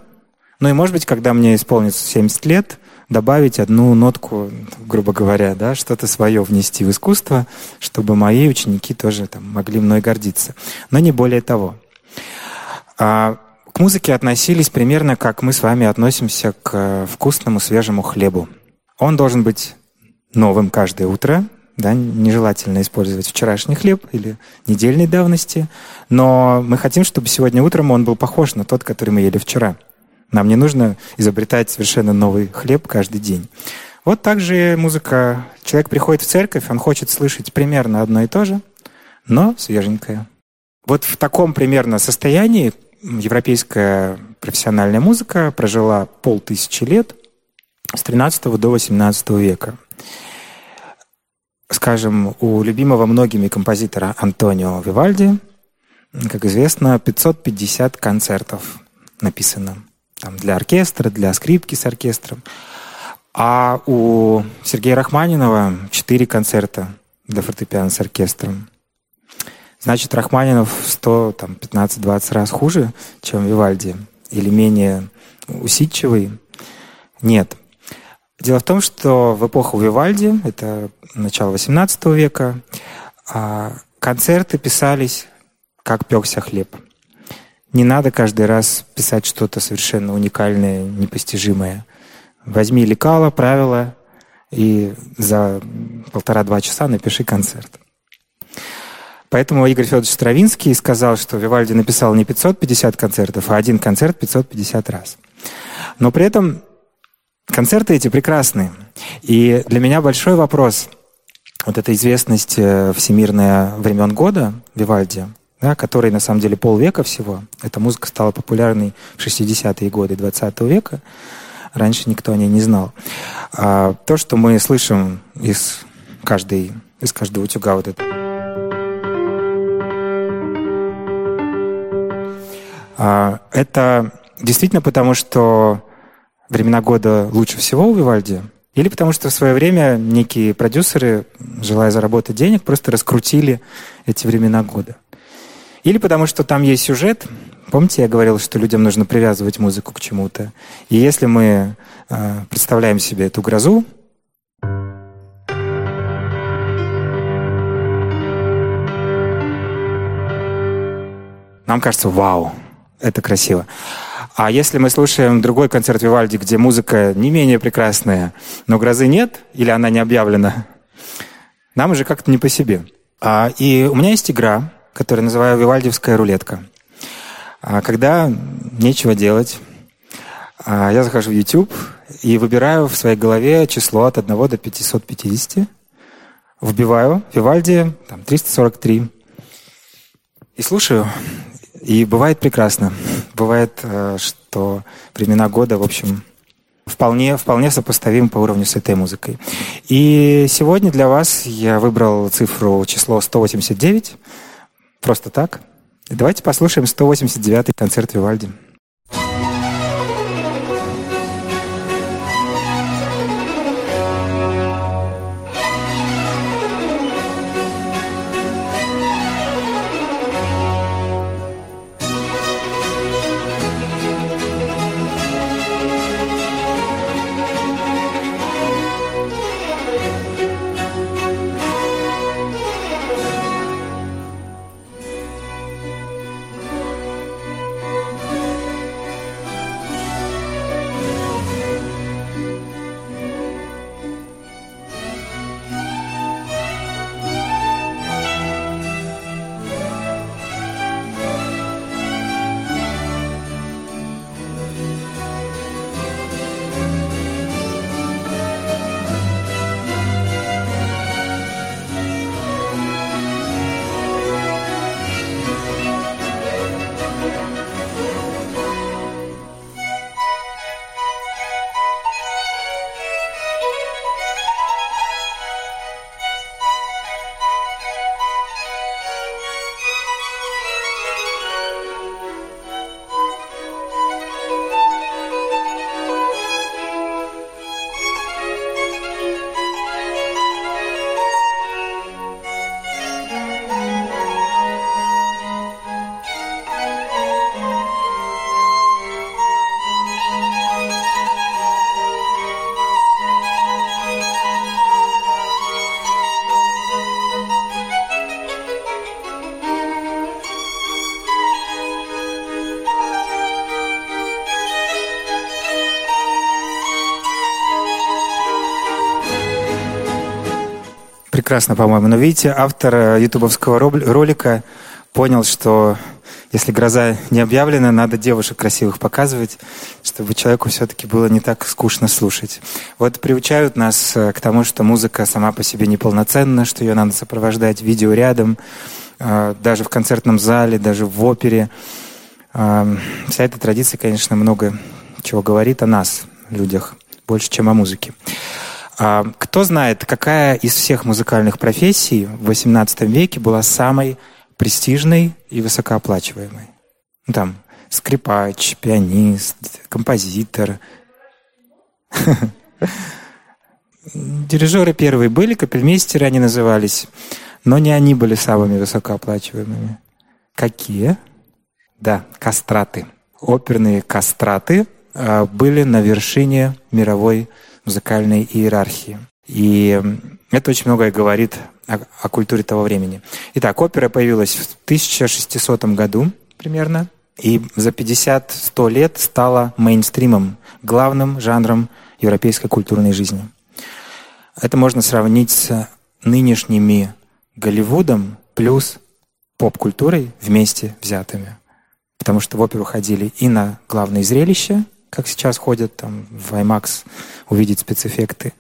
ну и, может быть, когда мне исполнится 70 лет, добавить одну нотку, грубо говоря, да, что-то свое внести в искусство, чтобы мои ученики тоже там, могли мной гордиться. Но не более того. А к музыке относились примерно как мы с вами относимся к э, вкусному свежему хлебу. Он должен быть новым каждое утро, да, нежелательно использовать вчерашний хлеб или недельной давности, но мы хотим, чтобы сегодня утром он был похож на тот, который мы ели вчера. Нам не нужно изобретать совершенно новый хлеб каждый день. Вот так же музыка. Человек приходит в церковь, он хочет слышать примерно одно и то же, но свеженькое. Вот в таком примерно состоянии европейская профессиональная музыка прожила полтысячи лет с 13 до 18 века. Скажем, у любимого многими композитора Антонио Вивальди, как известно, 550 концертов написано там, для оркестра, для скрипки с оркестром. А у Сергея Рахманинова четыре концерта для фортепиано с оркестром. Значит, Рахманинов 100, там, 15-20 раз хуже, чем Вивальди, или менее усидчивый? Нет. Дело в том, что в эпоху Вивальди, это начало XVIII века, а, концерты писались как пекся хлеб. Не надо каждый раз писать что-то совершенно уникальное, непостижимое. Возьми лекало, правила, и за полтора-два часа напиши концерт. Поэтому Игорь Федорович Стравинский сказал, что Вивальди написал не 550 концертов, а один концерт 550 раз. Но при этом концерты эти прекрасные. И для меня большой вопрос, вот эта известность э, всемирная времен года Вивальди – да, который на самом деле полвека всего. Эта музыка стала популярной в 60-е годы 20 века. Раньше никто о ней не знал. А то, что мы слышим из, каждой, из каждого утюга вот это. А, это действительно потому, что времена года лучше всего у Вивальди, или потому что в свое время некие продюсеры, желая заработать денег, просто раскрутили эти времена года. Или потому что там есть сюжет. Помните, я говорил, что людям нужно привязывать музыку к чему-то. И если мы э, представляем себе эту грозу, нам кажется, вау, это красиво. А если мы слушаем другой концерт Вивальди, где музыка не менее прекрасная, но грозы нет, или она не объявлена, нам уже как-то не по себе. А, и у меня есть игра, который называю «Вивальдивская рулетка». А когда нечего делать, а, я захожу в YouTube и выбираю в своей голове число от 1 до 550, вбиваю Вивальди, там, 343, и слушаю. И бывает прекрасно. Бывает, э, что времена года, в общем, вполне, вполне сопоставим по уровню с этой музыкой. И сегодня для вас я выбрал цифру число 189, просто так. Давайте послушаем 189-й концерт Вивальди. Прекрасно, по-моему. Но видите, автор э, ютубовского ролика понял, что если гроза не объявлена, надо девушек красивых показывать, чтобы человеку все-таки было не так скучно слушать. Вот приучают нас э, к тому, что музыка сама по себе неполноценна, что ее надо сопровождать видео рядом, э, даже в концертном зале, даже в опере. Вся эта традиция, конечно, много чего говорит о нас, людях, больше, чем о музыке. А кто знает, какая из всех музыкальных профессий в XVIII веке была самой престижной и высокооплачиваемой? Ну, там скрипач, пианист, композитор. Дирижеры первые были, капельмейстеры они назывались, но не они были самыми высокооплачиваемыми. Какие? Да, кастраты. Оперные кастраты а, были на вершине мировой музыкальной иерархии. И это очень многое говорит о, о культуре того времени. Итак, опера появилась в 1600 году примерно, и за 50-100 лет стала мейнстримом, главным жанром европейской культурной жизни. Это можно сравнить с нынешними Голливудом плюс поп-культурой вместе взятыми. Потому что в оперу ходили и на главные зрелища, как сейчас ходят там в IMAX увидеть спецэффекты,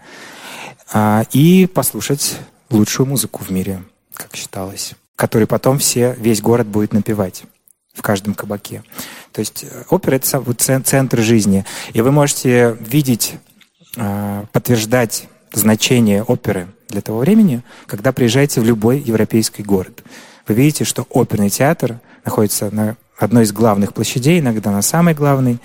а, и послушать лучшую музыку в мире, как считалось, который потом все, весь город будет напевать в каждом кабаке. То есть э, опера — это центр жизни. И вы можете видеть, а, подтверждать значение оперы для того времени, когда приезжаете в любой европейский город. Вы видите, что оперный театр находится на одной из главных площадей, иногда на самой главной,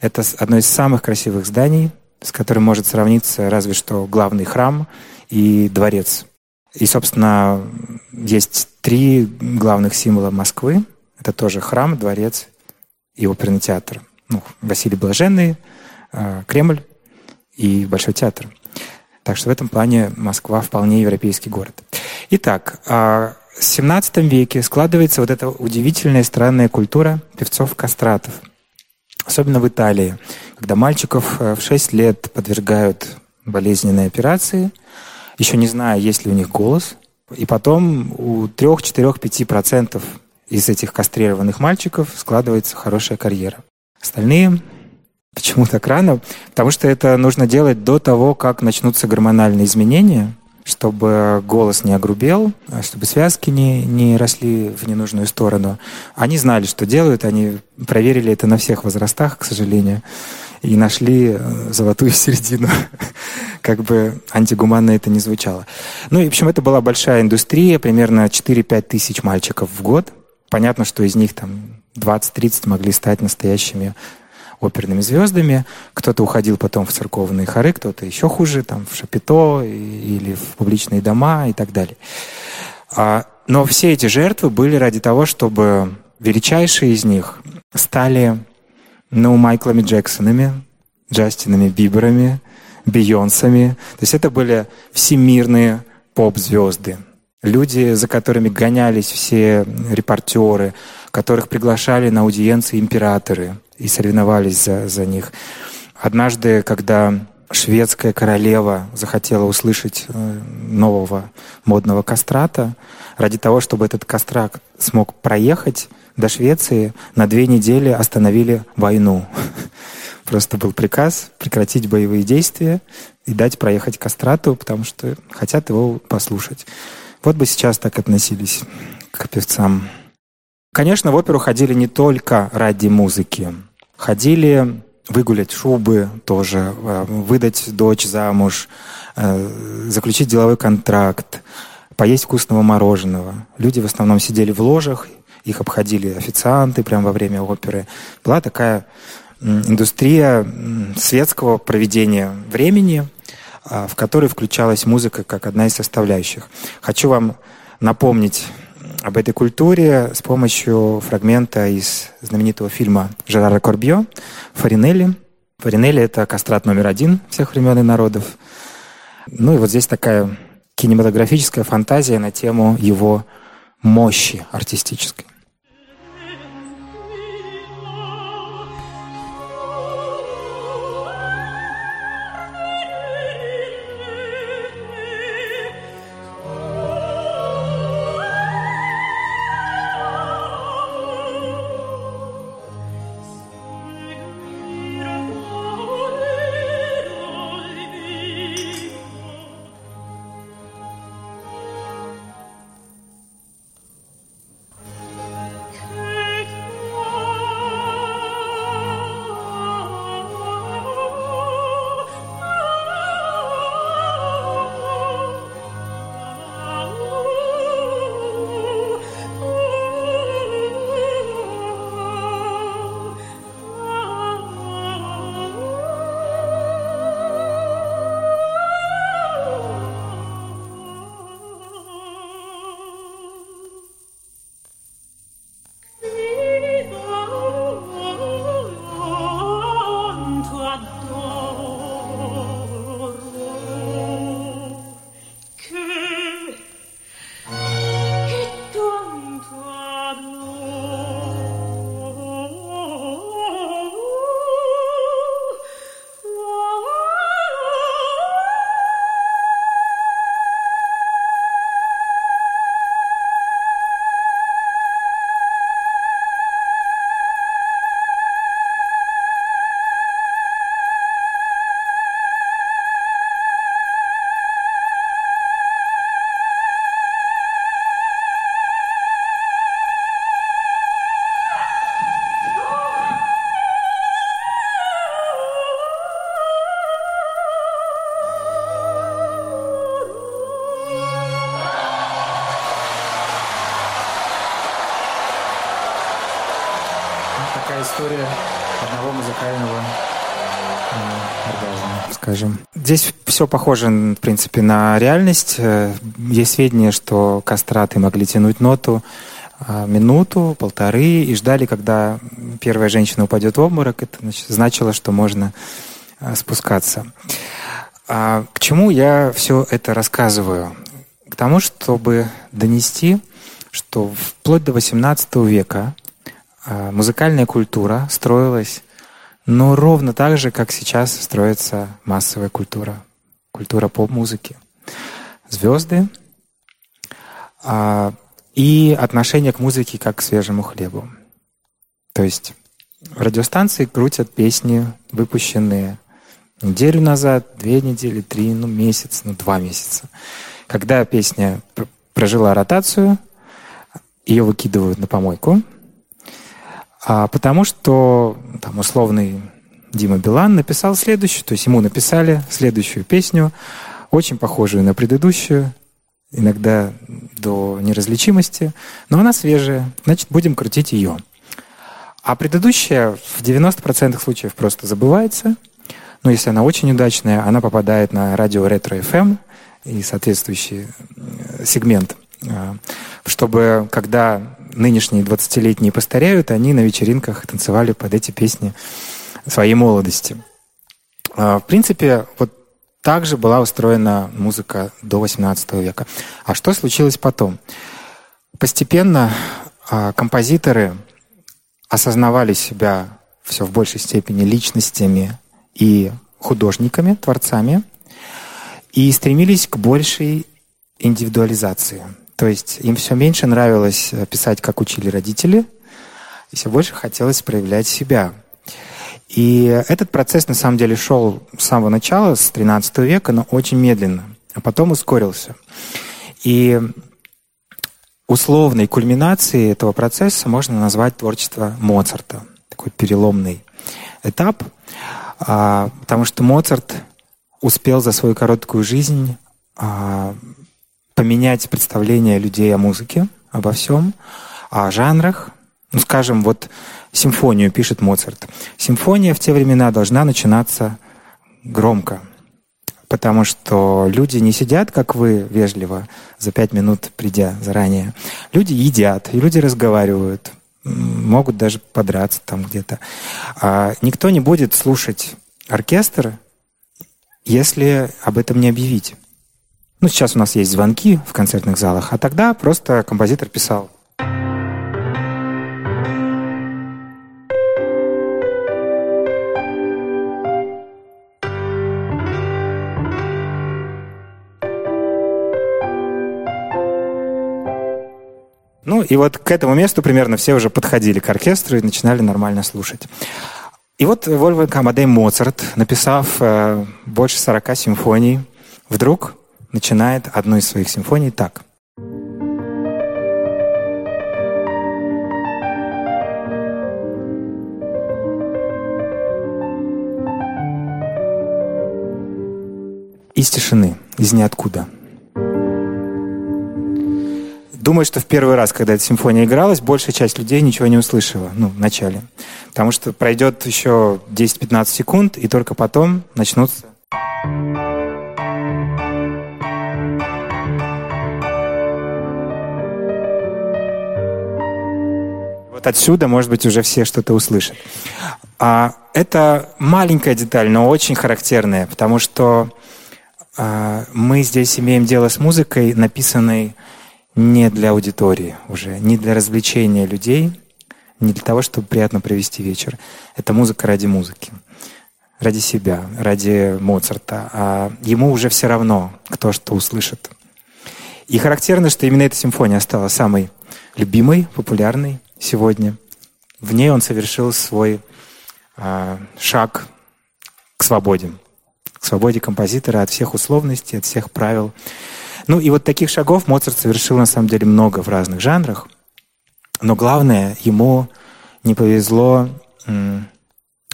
это одно из самых красивых зданий, с которым может сравниться разве что главный храм и дворец. И, собственно, есть три главных символа Москвы. Это тоже храм, дворец и оперный театр. Ну, Василий Блаженный, э, Кремль и Большой театр. Так что в этом плане Москва вполне европейский город. Итак, а в XVII веке складывается вот эта удивительная странная культура певцов-кастратов – Особенно в Италии, когда мальчиков э, в 6 лет подвергают болезненной операции, еще не зная, есть ли у них голос. И потом у 3, 4, 5% из этих кастрированных мальчиков складывается хорошая карьера. Остальные Почему так рано? Потому что это нужно делать до того, как начнутся гормональные изменения, чтобы голос не огрубел, а чтобы связки не, не росли в ненужную сторону. Они знали, что делают, они проверили это на всех возрастах, к сожалению, и нашли э, золотую середину. как бы антигуманно это не звучало. Ну и, в общем, это была большая индустрия, примерно 4-5 тысяч мальчиков в год. Понятно, что из них там 20-30 могли стать настоящими оперными звездами. Кто-то уходил потом в церковные хоры, кто-то еще хуже, там, в шапито или в публичные дома и так далее. А, но все эти жертвы были ради того, чтобы величайшие из них стали, ну, Майклами Джексонами, Джастинами Биберами, Бейонсами. То есть это были всемирные поп-звезды. Люди, за которыми гонялись все репортеры, которых приглашали на аудиенции императоры и соревновались за, за них. Однажды, когда шведская королева захотела услышать э, нового модного кастрата, ради того, чтобы этот кастрат смог проехать до Швеции, на две недели остановили войну. Просто был приказ прекратить боевые действия и дать проехать кастрату, потому что хотят его послушать. Вот бы сейчас так относились к певцам. Конечно, в оперу ходили не только ради музыки. Ходили выгулять шубы тоже, э, выдать дочь замуж, э, заключить деловой контракт, поесть вкусного мороженого. Люди в основном сидели в ложах, их обходили официанты прямо во время оперы. Была такая индустрия светского проведения времени, а, в которой включалась музыка как одна из составляющих. Хочу вам напомнить об этой культуре с помощью фрагмента из знаменитого фильма Жерара Корбье «Фаринелли». Фаринелли — это кастрат номер один всех времен и народов. Ну и вот здесь такая кинематографическая фантазия на тему его мощи артистической. Все похоже, в принципе, на реальность. Э, есть сведения, что кастраты могли тянуть ноту а, минуту, полторы, и ждали, когда первая женщина упадет в обморок. Это значило, что можно а, спускаться. А к чему я все это рассказываю? К тому, чтобы донести, что вплоть до XVIII века а, музыкальная культура строилась, но ровно так же, как сейчас строится массовая культура, культура поп-музыки. Звезды а, и отношение к музыке как к свежему хлебу. То есть радиостанции крутят песни, выпущенные неделю назад, две недели, три, ну месяц, ну два месяца. Когда песня прожила ротацию, ее выкидывают на помойку, а потому что там условный Дима Билан написал следующую, то есть ему написали следующую песню, очень похожую на предыдущую, иногда до неразличимости, но она свежая, значит, будем крутить ее. А предыдущая в 90% случаев просто забывается – но если она очень удачная, она попадает на радио Ретро FM и соответствующий э, сегмент, э, чтобы когда нынешние 20-летние постареют, они на вечеринках танцевали под эти песни своей молодости. Э, в принципе, вот так же была устроена музыка до 18 века. А что случилось потом? Постепенно композиторы осознавали себя все в большей степени личностями, и художниками, творцами, и стремились к большей индивидуализации. То есть им все меньше нравилось писать, как учили родители, и все больше хотелось проявлять себя. И этот процесс на самом деле шел с самого начала, с 13 века, но очень медленно, а потом ускорился. И условной кульминацией этого процесса можно назвать творчество Моцарта. Такой переломный этап. А, потому что Моцарт успел за свою короткую жизнь а, поменять представление людей о музыке, обо всем, о жанрах. Ну, скажем, вот симфонию пишет Моцарт. Симфония в те времена должна начинаться громко, потому что люди не сидят, как вы, вежливо, за пять минут придя заранее. Люди едят, и люди разговаривают могут даже подраться там где-то. А никто не будет слушать оркестр, если об этом не объявить. Ну, сейчас у нас есть звонки в концертных залах, а тогда просто композитор писал Ну и вот к этому месту примерно все уже подходили к оркестру и начинали нормально слушать. И вот Вольфганг Амадей Моцарт, написав э, больше 40 симфоний, вдруг начинает одну из своих симфоний так. Из тишины, из ниоткуда – Думаю, что в первый раз, когда эта симфония игралась, большая часть людей ничего не услышала, ну, в начале. Потому что пройдет еще 10-15 секунд, и только потом начнутся... Вот отсюда, может быть, уже все что-то услышат. А это маленькая деталь, но очень характерная, потому что а, мы здесь имеем дело с музыкой, написанной не для аудитории уже, не для развлечения людей, не для того, чтобы приятно провести вечер. Это музыка ради музыки, ради себя, ради Моцарта. А ему уже все равно, кто что услышит. И характерно, что именно эта симфония стала самой любимой, популярной сегодня. В ней он совершил свой э, шаг к свободе, к свободе композитора от всех условностей, от всех правил. Ну и вот таких шагов Моцарт совершил на самом деле много в разных жанрах. Но главное, ему не повезло м,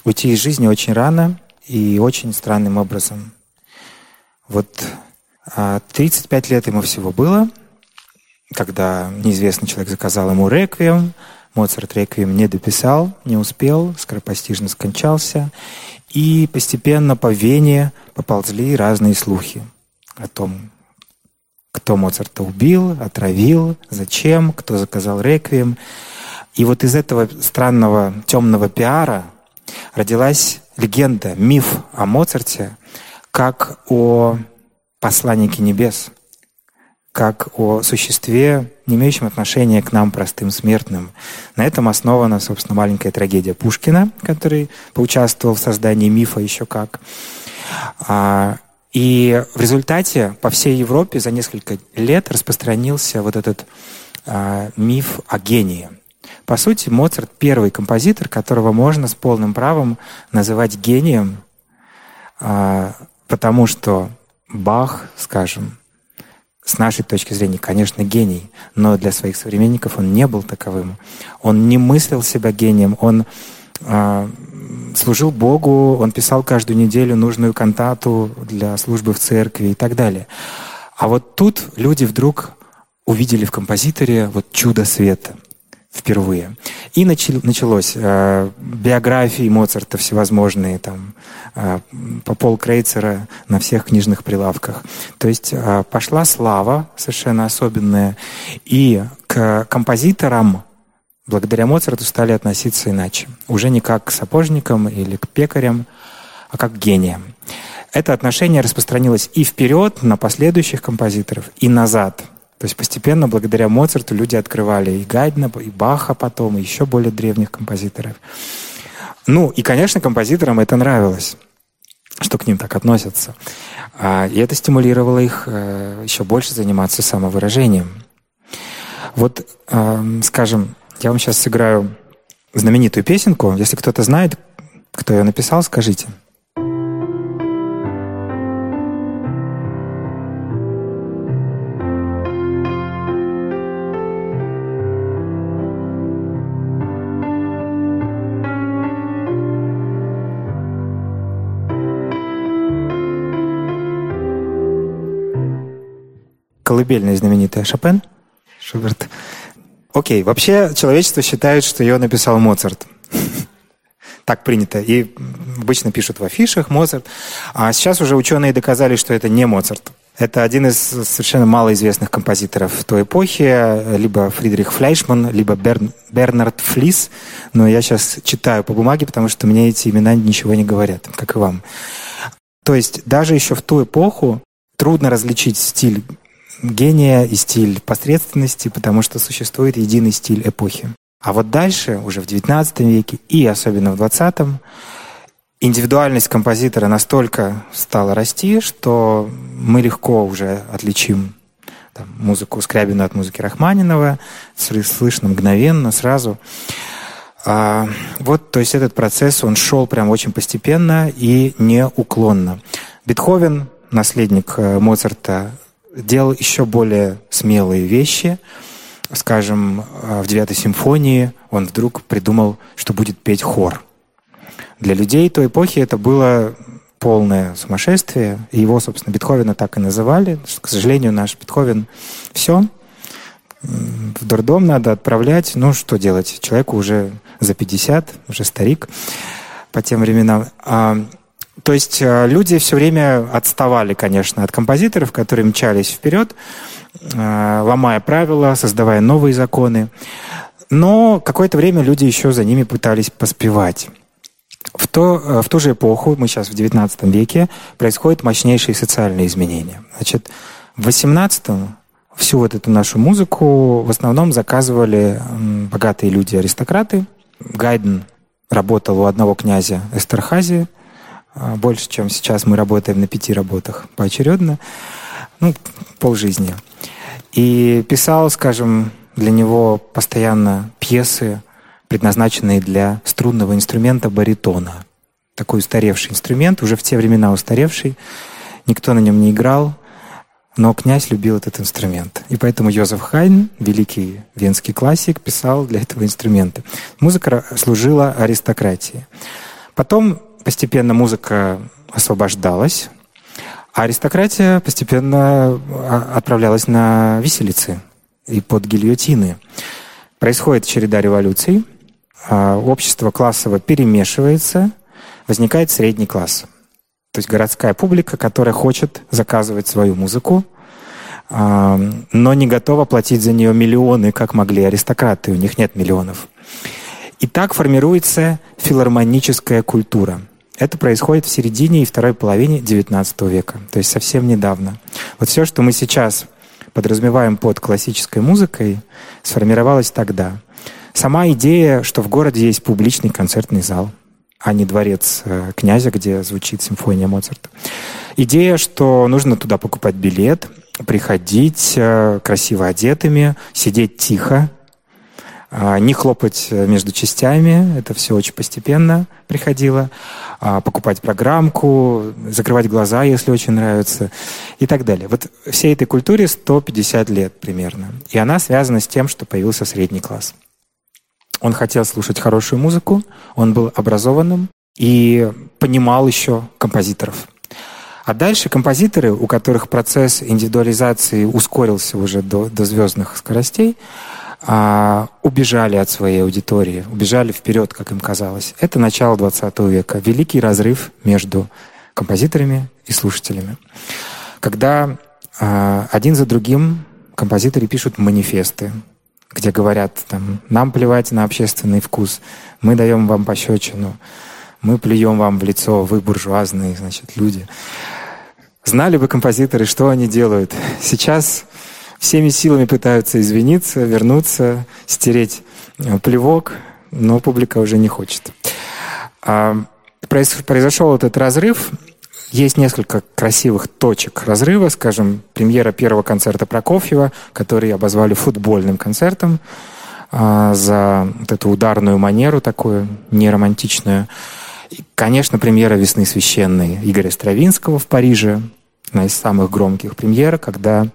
уйти из жизни очень рано и очень странным образом. Вот а, 35 лет ему всего было, когда неизвестный человек заказал ему реквием, Моцарт реквием не дописал, не успел, скоропостижно скончался. И постепенно по Вене поползли разные слухи о том, кто Моцарта убил, отравил, зачем, кто заказал реквием. И вот из этого странного темного пиара родилась легенда, миф о Моцарте, как о посланнике небес, как о существе, не имеющем отношения к нам, простым смертным. На этом основана, собственно, маленькая трагедия Пушкина, который поучаствовал в создании мифа еще как. И в результате по всей Европе за несколько лет распространился вот этот а, миф о гении. По сути, Моцарт первый композитор, которого можно с полным правом называть гением, а, потому что Бах, скажем, с нашей точки зрения, конечно, гений, но для своих современников он не был таковым. Он не мыслил себя гением, он э, служил Богу, он писал каждую неделю нужную кантату для службы в церкви и так далее. А вот тут люди вдруг увидели в композиторе вот чудо света – впервые. И началось э, биографии Моцарта всевозможные, там, э, по Пол Крейцера на всех книжных прилавках. То есть э, пошла слава совершенно особенная, и к композиторам благодаря Моцарту стали относиться иначе. Уже не как к сапожникам или к пекарям, а как к гениям. Это отношение распространилось и вперед на последующих композиторов, и назад – то есть постепенно, благодаря Моцарту, люди открывали и Гайдна, и Баха потом, и еще более древних композиторов. Ну, и, конечно, композиторам это нравилось, что к ним так относятся. А, и это стимулировало их э, еще больше заниматься самовыражением. Вот, эм, скажем, я вам сейчас сыграю знаменитую песенку. Если кто-то знает, кто ее написал, скажите – колыбельная знаменитая Шопен, Шуберт. Окей, вообще человечество считает, что ее написал Моцарт. Так принято. И обычно пишут в афишах Моцарт. А сейчас уже ученые доказали, что это не Моцарт. Это один из совершенно малоизвестных композиторов той эпохи, либо Фридрих Фляйшман, либо Берн, Бернард Флис. Но я сейчас читаю по бумаге, потому что мне эти имена ничего не говорят, как и вам. То есть даже еще в ту эпоху трудно различить стиль гения и стиль посредственности, потому что существует единый стиль эпохи. А вот дальше, уже в XIX веке и особенно в XX, индивидуальность композитора настолько стала расти, что мы легко уже отличим там, музыку Скрябина от музыки Рахманинова, слышно мгновенно, сразу. А, вот, то есть этот процесс, он шел прям очень постепенно и неуклонно. Бетховен, наследник э, Моцарта, делал еще более смелые вещи. Скажем, в девятой симфонии он вдруг придумал, что будет петь хор. Для людей той эпохи это было полное сумасшествие. Его, собственно, Бетховена так и называли. К сожалению, наш Бетховен все. В дурдом надо отправлять. Ну, что делать? Человеку уже за 50, уже старик по тем временам. То есть э, люди все время отставали, конечно, от композиторов, которые мчались вперед, э, ломая правила, создавая новые законы. Но какое-то время люди еще за ними пытались поспевать. В, то, э, в ту же эпоху, мы сейчас в XIX веке, происходят мощнейшие социальные изменения. Значит, в XVIII всю вот эту нашу музыку в основном заказывали богатые люди-аристократы. Гайден работал у одного князя Эстерхази, больше, чем сейчас мы работаем на пяти работах поочередно, ну, полжизни. И писал, скажем, для него постоянно пьесы, предназначенные для струнного инструмента баритона. Такой устаревший инструмент, уже в те времена устаревший. Никто на нем не играл, но князь любил этот инструмент. И поэтому Йозеф Хайн, великий венский классик, писал для этого инструмента. Музыка служила аристократии. Потом постепенно музыка освобождалась, а аристократия постепенно а, отправлялась на виселицы и под гильотины. Происходит череда революций, а, общество классово перемешивается, возникает средний класс. То есть городская публика, которая хочет заказывать свою музыку, а, но не готова платить за нее миллионы, как могли аристократы, у них нет миллионов. И так формируется филармоническая культура. Это происходит в середине и второй половине XIX века, то есть совсем недавно. Вот все, что мы сейчас подразумеваем под классической музыкой, сформировалось тогда. Сама идея, что в городе есть публичный концертный зал, а не дворец э, князя, где звучит симфония Моцарта. Идея, что нужно туда покупать билет, приходить э, красиво одетыми, сидеть тихо, не хлопать э, между частями, это все очень постепенно приходило, а, покупать программку, закрывать глаза, если очень нравится, и так далее. Вот всей этой культуре 150 лет примерно. И она связана с тем, что появился средний класс. Он хотел слушать хорошую музыку, он был образованным и понимал еще композиторов. А дальше композиторы, у которых процесс индивидуализации ускорился уже до, до звездных скоростей, а, убежали от своей аудитории, убежали вперед, как им казалось. Это начало 20 века. Великий разрыв между композиторами и слушателями. Когда а, один за другим композиторы пишут манифесты, где говорят, там, нам плевать на общественный вкус, мы даем вам пощечину, мы плюем вам в лицо, вы буржуазные, значит, люди. Знали бы композиторы, что они делают. Сейчас всеми силами пытаются извиниться, вернуться, стереть э, плевок, но публика уже не хочет. А, произошел этот разрыв. Есть несколько красивых точек разрыва, скажем, премьера первого концерта Прокофьева, который обозвали футбольным концертом а, за вот эту ударную манеру такую, неромантичную. И, конечно, премьера «Весны священной» Игоря Стравинского в Париже, одна из самых громких премьер, когда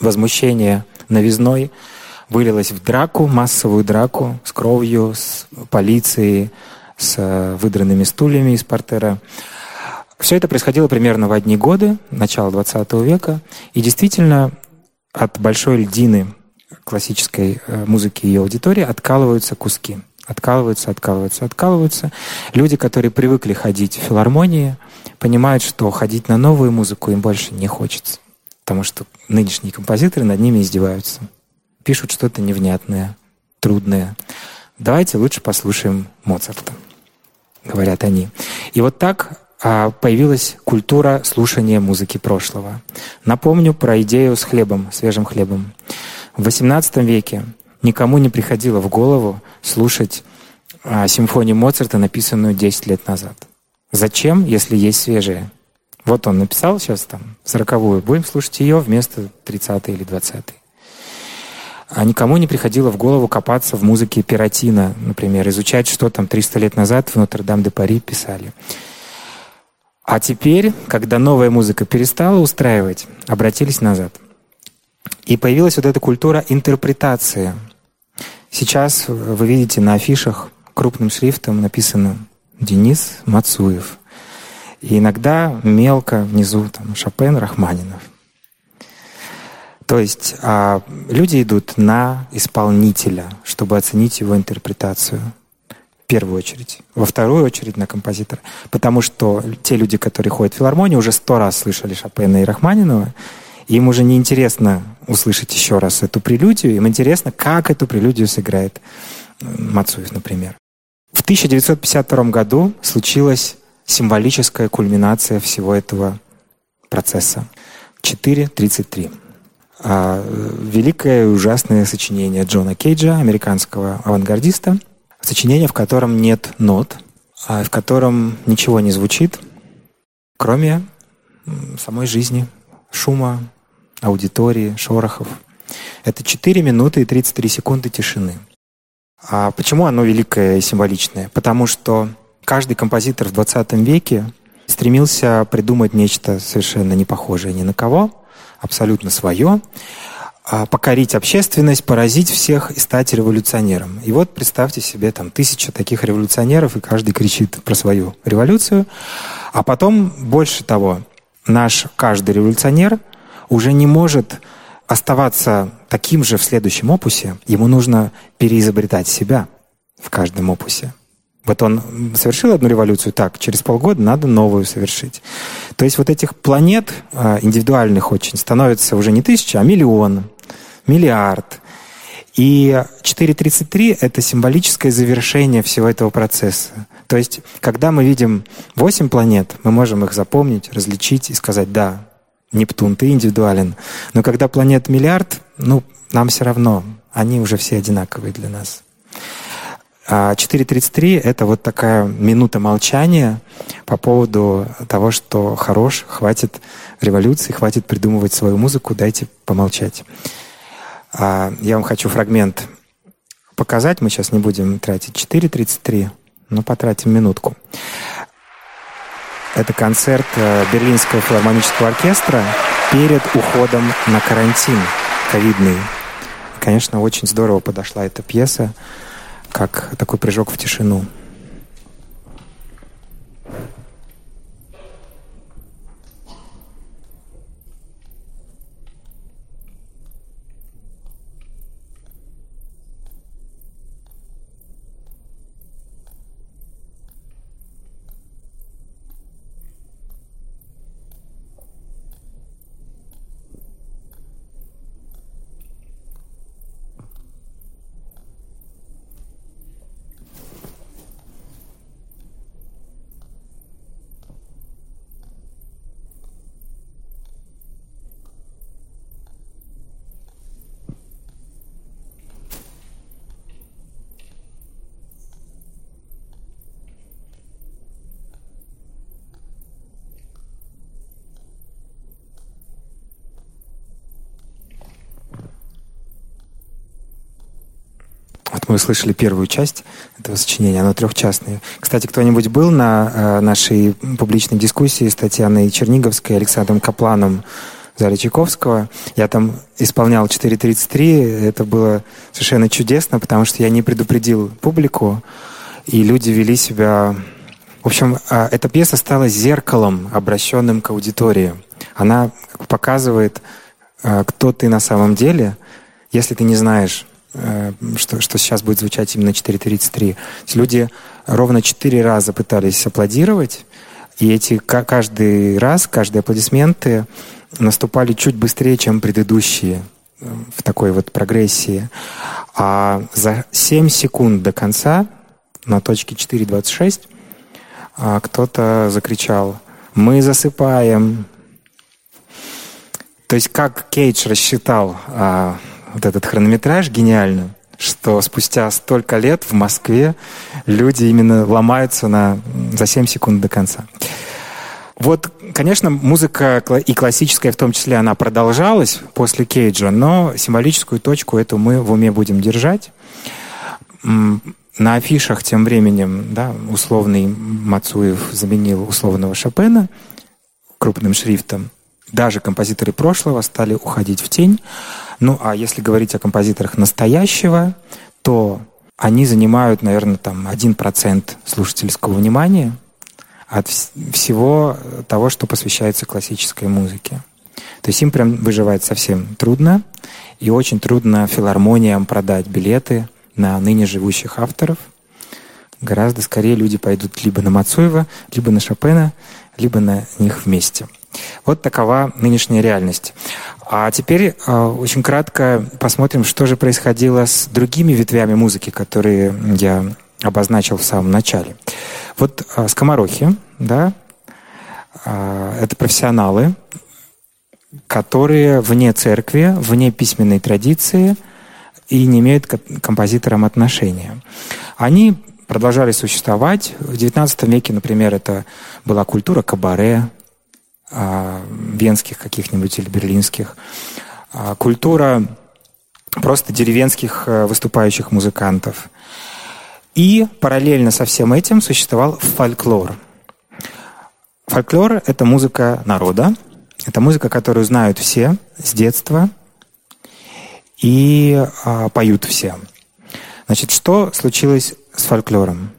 возмущение новизной вылилось в драку, массовую драку с кровью, с полицией, с э, выдранными стульями из портера. Все это происходило примерно в одни годы, начало 20 века, и действительно от большой льдины классической э, музыки и ее аудитории откалываются куски. Откалываются, откалываются, откалываются. Люди, которые привыкли ходить в филармонии, понимают, что ходить на новую музыку им больше не хочется потому что нынешние композиторы над ними издеваются. Пишут что-то невнятное, трудное. Давайте лучше послушаем Моцарта, говорят они. И вот так а, появилась культура слушания музыки прошлого. Напомню про идею с хлебом, свежим хлебом. В XVIII веке никому не приходило в голову слушать а, симфонию Моцарта, написанную 10 лет назад. Зачем, если есть свежие? Вот он написал сейчас там сороковую. Будем слушать ее вместо 30 или 20 а никому не приходило в голову копаться в музыке Пиратина, например, изучать, что там 300 лет назад в Нотр-Дам-де-Пари писали. А теперь, когда новая музыка перестала устраивать, обратились назад. И появилась вот эта культура интерпретации. Сейчас вы видите на афишах крупным шрифтом написано «Денис Мацуев». И иногда мелко внизу там Шопен, Рахманинов. То есть а, люди идут на исполнителя, чтобы оценить его интерпретацию. В первую очередь. Во вторую очередь на композитора. Потому что те люди, которые ходят в филармонию, уже сто раз слышали Шопена и Рахманинова, им уже не интересно услышать еще раз эту прелюдию, им интересно, как эту прелюдию сыграет Мацуев, например. В 1952 году случилось символическая кульминация всего этого процесса. 4.33. А, великое и ужасное сочинение Джона Кейджа, американского авангардиста. Сочинение, в котором нет нот, а в котором ничего не звучит, кроме самой жизни, шума, аудитории, шорохов. Это 4 минуты и 33 секунды тишины. А почему оно великое и символичное? Потому что каждый композитор в 20 веке стремился придумать нечто совершенно не похожее ни на кого, абсолютно свое, а покорить общественность, поразить всех и стать революционером. И вот представьте себе там тысяча таких революционеров, и каждый кричит про свою революцию. А потом, больше того, наш каждый революционер уже не может оставаться таким же в следующем опусе, ему нужно переизобретать себя в каждом опусе. Вот он совершил одну революцию, так, через полгода надо новую совершить. То есть вот этих планет а, индивидуальных очень становится уже не тысяча, а миллион, миллиард. И 4.33 — это символическое завершение всего этого процесса. То есть, когда мы видим 8 планет, мы можем их запомнить, различить и сказать, да, Нептун, ты индивидуален. Но когда планет миллиард, ну, нам все равно, они уже все одинаковые для нас. А 4.33 — это вот такая минута молчания по поводу того, что хорош, хватит революции, хватит придумывать свою музыку, дайте помолчать. А я вам хочу фрагмент показать, мы сейчас не будем тратить 4.33, но потратим минутку. Это концерт э, Берлинского филармонического оркестра перед уходом на карантин ковидный. Конечно, очень здорово подошла эта пьеса, как такой прыжок в тишину. Мы слышали первую часть этого сочинения, оно трехчастное. Кстати, кто-нибудь был на э, нашей публичной дискуссии с Татьяной Черниговской и Александром Капланом в зале Чайковского? Я там исполнял 4.33, это было совершенно чудесно, потому что я не предупредил публику, и люди вели себя... В общем, э, эта пьеса стала зеркалом, обращенным к аудитории. Она показывает, э, кто ты на самом деле, если ты не знаешь что, что сейчас будет звучать именно 4.33. Люди ровно четыре раза пытались аплодировать, и эти каждый раз, каждые аплодисменты наступали чуть быстрее, чем предыдущие э, в такой вот прогрессии. А за 7 секунд до конца, на точке 4.26, а, кто-то закричал «Мы засыпаем!» То есть как Кейдж рассчитал а, вот этот хронометраж гениально, что спустя столько лет в Москве люди именно ломаются на, за 7 секунд до конца. Вот, конечно, музыка и классическая в том числе, она продолжалась после Кейджа, но символическую точку эту мы в уме будем держать. На афишах тем временем да, условный Мацуев заменил условного Шопена крупным шрифтом. Даже композиторы прошлого стали уходить в тень. Ну, а если говорить о композиторах настоящего, то они занимают, наверное, там 1% слушательского внимания от всего того, что посвящается классической музыке. То есть им прям выживать совсем трудно, и очень трудно филармониям продать билеты на ныне живущих авторов. Гораздо скорее люди пойдут либо на Мацуева, либо на Шопена, либо на них вместе. Вот такова нынешняя реальность. А теперь э, очень кратко посмотрим, что же происходило с другими ветвями музыки, которые я обозначил в самом начале. Вот э, скоморохи, да, э, это профессионалы, которые вне церкви, вне письменной традиции и не имеют к композиторам отношения. Они продолжали существовать. В XIX веке, например, это была культура кабаре, а, венских каких-нибудь или берлинских. А, культура просто деревенских э, выступающих музыкантов. И параллельно со всем этим существовал фольклор. Фольклор — это музыка народа, это музыка, которую знают все с детства и а, поют все. Значит, что случилось с фольклором?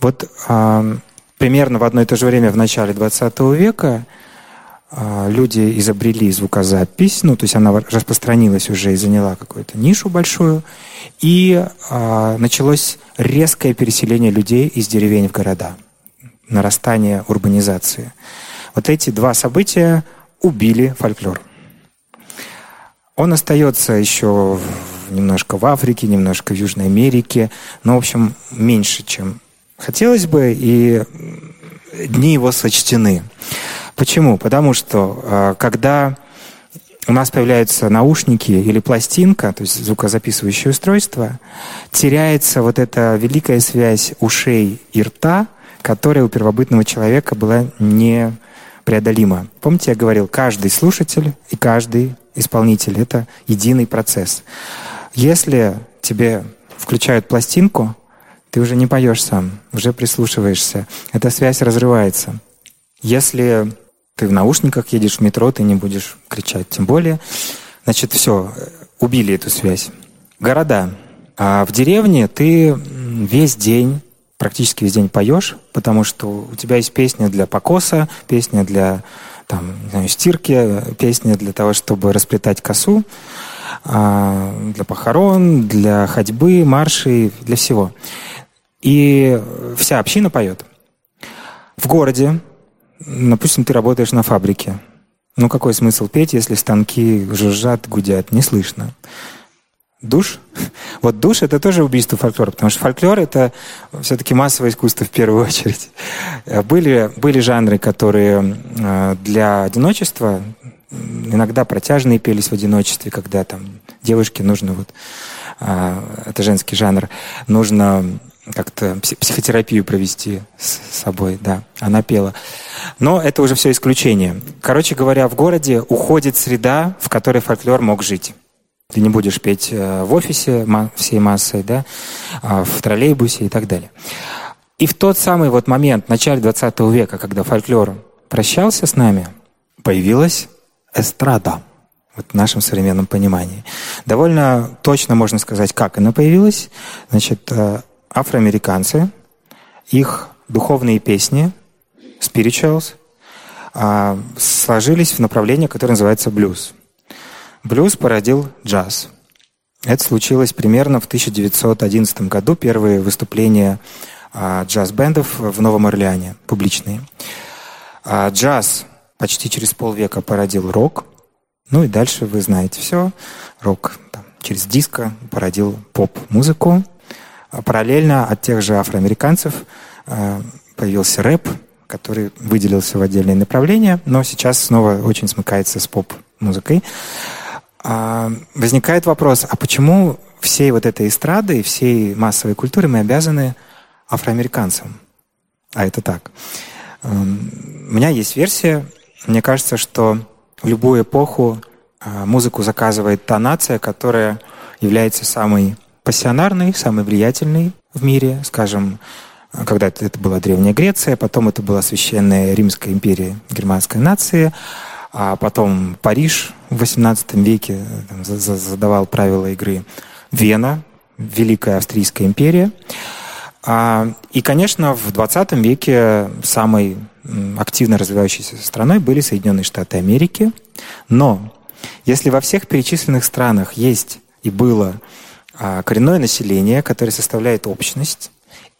Вот а, примерно в одно и то же время в начале XX века а, люди изобрели звукозапись, ну, то есть она распространилась уже и заняла какую-то нишу большую, и а, началось резкое переселение людей из деревень в города, нарастание урбанизации. Вот эти два события убили фольклор. Он остается еще немножко в Африке, немножко в Южной Америке, но, в общем, меньше, чем хотелось бы, и дни его сочтены. Почему? Потому что а, когда у нас появляются наушники или пластинка, то есть звукозаписывающее устройство, теряется вот эта великая связь ушей и рта, которая у первобытного человека была непреодолима. Помните, я говорил, каждый слушатель и каждый исполнитель — это единый процесс. Если тебе включают пластинку, ты уже не поешь сам, уже прислушиваешься. Эта связь разрывается. Если ты в наушниках едешь в метро, ты не будешь кричать. Тем более, значит, все, убили эту связь. Города. А в деревне ты весь день, практически весь день поешь, потому что у тебя есть песня для покоса, песня для там, не знаю, стирки, песня для того, чтобы расплетать косу, для похорон, для ходьбы, маршей, для всего. И вся община поет. В городе Допустим, ты работаешь на фабрике. Ну какой смысл петь, если станки жужжат, гудят, не слышно? Душ? Вот душ — это тоже убийство фольклора, потому что фольклор — это все-таки массовое искусство в первую очередь. Были, были жанры, которые э, для одиночества иногда протяжные пелись в одиночестве, когда там девушке нужно вот э, это женский жанр, нужно как-то психотерапию провести с собой, да, она пела. Но это уже все исключение. Короче говоря, в городе уходит среда, в которой фольклор мог жить. Ты не будешь петь э, в офисе всей массой, да, а в троллейбусе и так далее. И в тот самый вот момент, в начале 20 века, когда фольклор прощался с нами, появилась эстрада вот в нашем современном понимании. Довольно точно можно сказать, как она появилась. Значит, э, афроамериканцы, их духовные песни, spirituals, а, сложились в направление, которое называется блюз. Блюз породил джаз. Это случилось примерно в 1911 году, первые выступления а, джаз-бендов в Новом Орлеане, публичные. А джаз почти через полвека породил рок. Ну и дальше вы знаете все. Рок там, через диско породил поп-музыку. А параллельно от тех же афроамериканцев э, появился рэп, который выделился в отдельное направление, но сейчас снова очень смыкается с поп-музыкой. А, возникает вопрос, а почему всей вот этой эстрады, всей массовой культуры мы обязаны афроамериканцам? А это так. Эм, у меня есть версия. Мне кажется, что в любую эпоху э, музыку заказывает та нация, которая является самой пассионарный, самый влиятельный в мире, скажем, когда это, была Древняя Греция, потом это была Священная Римская империя германской нации, а потом Париж в XVIII веке там, задавал правила игры, Вена, Великая Австрийская империя. А, и, конечно, в XX веке самой активно развивающейся страной были Соединенные Штаты Америки. Но если во всех перечисленных странах есть и было а, коренное население, которое составляет общность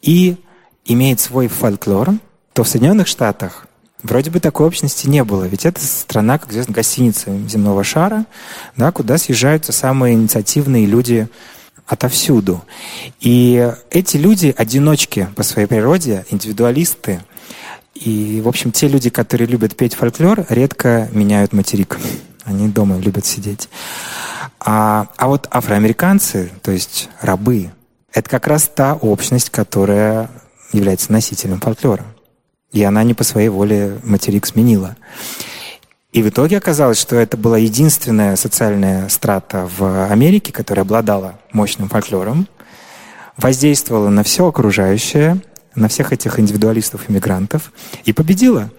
и имеет свой фольклор, то в Соединенных Штатах вроде бы такой общности не было. Ведь это страна, как известно, гостиница земного шара, да, куда съезжаются самые инициативные люди отовсюду. И эти люди одиночки по своей природе, индивидуалисты. И, в общем, те люди, которые любят петь фольклор, редко меняют материк. Они дома любят сидеть. А, а вот афроамериканцы, то есть рабы, это как раз та общность, которая является носителем фольклора. И она не по своей воле материк сменила. И в итоге оказалось, что это была единственная социальная страта в Америке, которая обладала мощным фольклором, воздействовала на все окружающее, на всех этих индивидуалистов-иммигрантов и победила.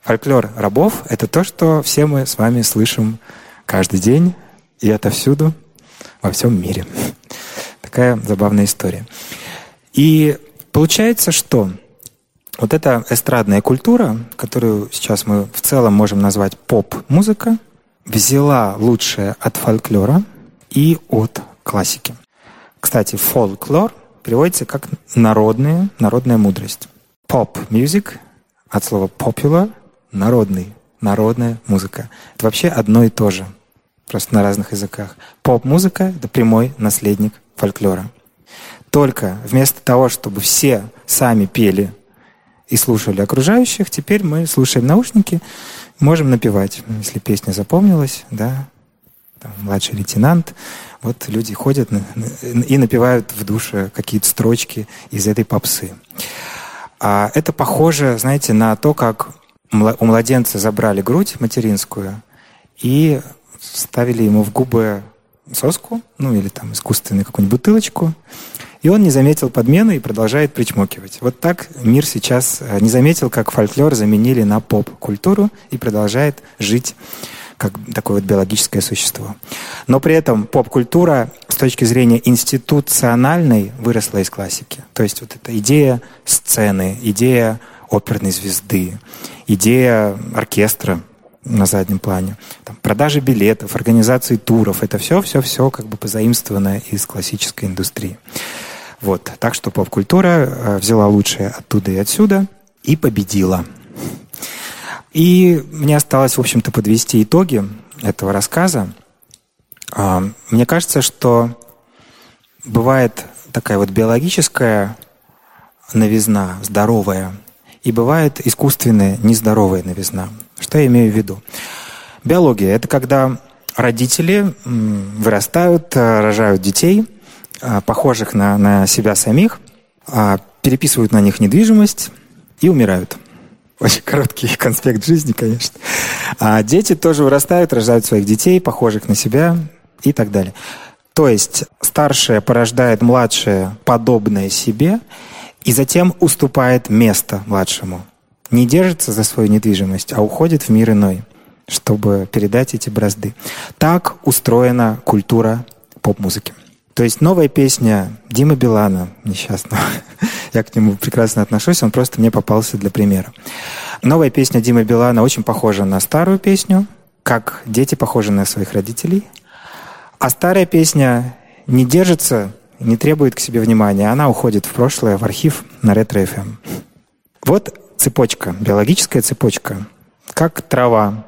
Фольклор рабов — это то, что все мы с вами слышим каждый день и отовсюду во всем мире. Такая забавная история. И получается, что Вот эта эстрадная культура, которую сейчас мы в целом можем назвать поп-музыка, взяла лучшее от фольклора и от классики. Кстати, фольклор переводится как народная, народная мудрость. Поп-мюзик от слова popular – народный, народная музыка. Это вообще одно и то же, просто на разных языках. Поп-музыка – это прямой наследник фольклора. Только вместо того, чтобы все сами пели и слушали окружающих, теперь мы слушаем наушники, можем напевать, если песня запомнилась, да, там, младший лейтенант, вот люди ходят и напевают в душе какие-то строчки из этой попсы. А это похоже, знаете, на то, как у младенца забрали грудь материнскую и ставили ему в губы соску, ну или там искусственную какую-нибудь бутылочку, и он не заметил подмены и продолжает причмокивать. Вот так мир сейчас э, не заметил, как фольклор заменили на поп-культуру и продолжает жить как такое вот биологическое существо. Но при этом поп-культура с точки зрения институциональной выросла из классики. То есть вот эта идея сцены, идея оперной звезды, идея оркестра на заднем плане, там, продажи билетов, организации туров, это все, все, все как бы позаимствованное из классической индустрии. Вот. Так что поп-культура э, взяла лучшее оттуда и отсюда и победила. И мне осталось, в общем-то, подвести итоги этого рассказа. А, мне кажется, что бывает такая вот биологическая новизна, здоровая, и бывает искусственная, нездоровая новизна. Что я имею в виду? Биология – это когда родители вырастают, э, рожают детей, похожих на, на себя самих, а, переписывают на них недвижимость и умирают – очень короткий конспект жизни, конечно. А дети тоже вырастают, рождают своих детей, похожих на себя и так далее. То есть старшее порождает младшее, подобное себе, и затем уступает место младшему. Не держится за свою недвижимость, а уходит в мир иной, чтобы передать эти бразды. Так устроена культура поп-музыки. То есть новая песня Димы Билана, несчастного, я к нему прекрасно отношусь, он просто мне попался для примера. Новая песня Димы Билана очень похожа на старую песню, как дети похожи на своих родителей. А старая песня не держится, не требует к себе внимания, она уходит в прошлое, в архив на ретро-ФМ. Эм. Вот цепочка, биологическая цепочка, как трава,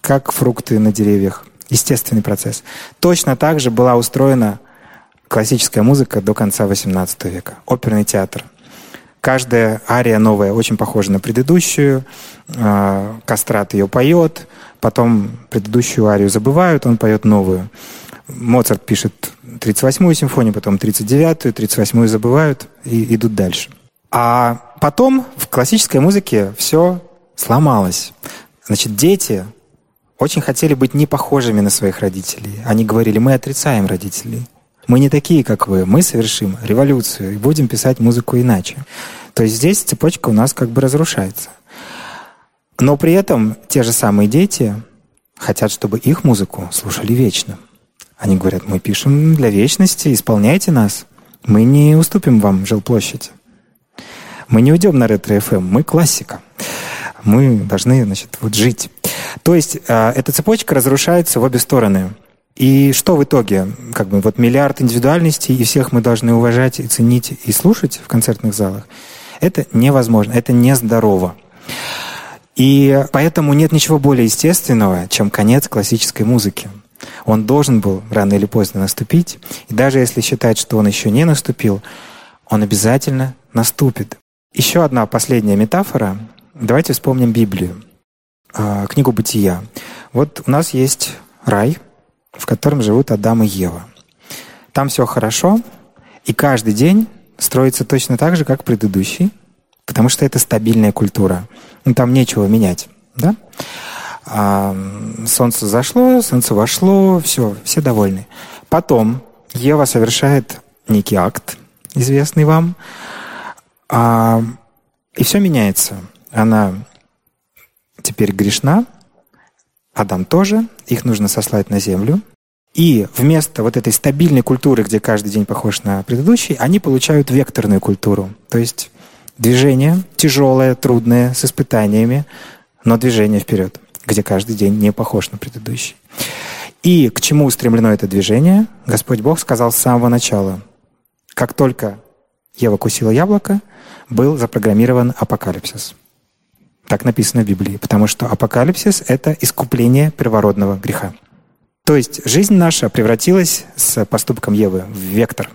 как фрукты на деревьях, естественный процесс. Точно так же была устроена классическая музыка до конца XVIII века, оперный театр. Каждая ария новая очень похожа на предыдущую. А, Кастрат ее поет, потом предыдущую арию забывают, он поет новую. Моцарт пишет 38-ю симфонию, потом 39-ю, 38-ю забывают и идут дальше. А потом в классической музыке все сломалось. Значит, дети очень хотели быть не похожими на своих родителей. Они говорили, мы отрицаем родителей. Мы не такие, как вы. Мы совершим революцию и будем писать музыку иначе. То есть здесь цепочка у нас как бы разрушается. Но при этом те же самые дети хотят, чтобы их музыку слушали вечно. Они говорят, мы пишем для вечности, исполняйте нас. Мы не уступим вам жилплощадь. Мы не уйдем на ретро-ФМ, мы классика. Мы должны, значит, вот жить. То есть э, эта цепочка разрушается в обе стороны. И что в итоге? Как бы вот миллиард индивидуальностей, и всех мы должны уважать и ценить и слушать в концертных залах. Это невозможно, это нездорово. И поэтому нет ничего более естественного, чем конец классической музыки. Он должен был рано или поздно наступить. И даже если считать, что он еще не наступил, он обязательно наступит. Еще одна последняя метафора. Давайте вспомним Библию, а, книгу Бытия. Вот у нас есть рай — в котором живут Адам и Ева. Там все хорошо, и каждый день строится точно так же, как предыдущий, потому что это стабильная культура. Ну, там нечего менять. Да? А, солнце зашло, солнце вошло, все, все довольны. Потом Ева совершает некий акт, известный вам, а, и все меняется. Она теперь грешна, Адам тоже, их нужно сослать на землю. И вместо вот этой стабильной культуры, где каждый день похож на предыдущий, они получают векторную культуру. То есть Движение тяжелое, трудное, с испытаниями, но движение вперед, где каждый день не похож на предыдущий. И к чему устремлено это движение? Господь Бог сказал с самого начала. Как только Ева кусила яблоко, был запрограммирован апокалипсис. Так написано в Библии, потому что апокалипсис — это искупление первородного греха. То есть жизнь наша превратилась с поступком Евы в вектор.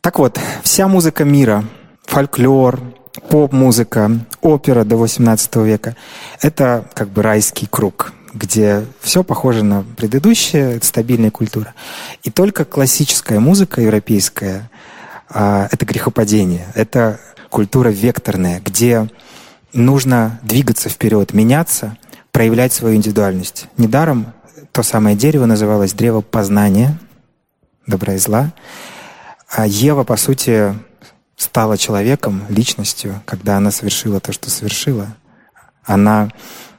Так вот, вся музыка мира, фольклор, поп-музыка, опера до XVIII века — это как бы райский круг, где все похоже на предыдущее, это стабильная культура. И только классическая музыка европейская а, — это грехопадение, это культура векторная, где нужно двигаться вперед, меняться, проявлять свою индивидуальность. Недаром то самое дерево называлось древо познания, добра и зла. А Ева, по сути, стала человеком, личностью, когда она совершила то, что совершила. Она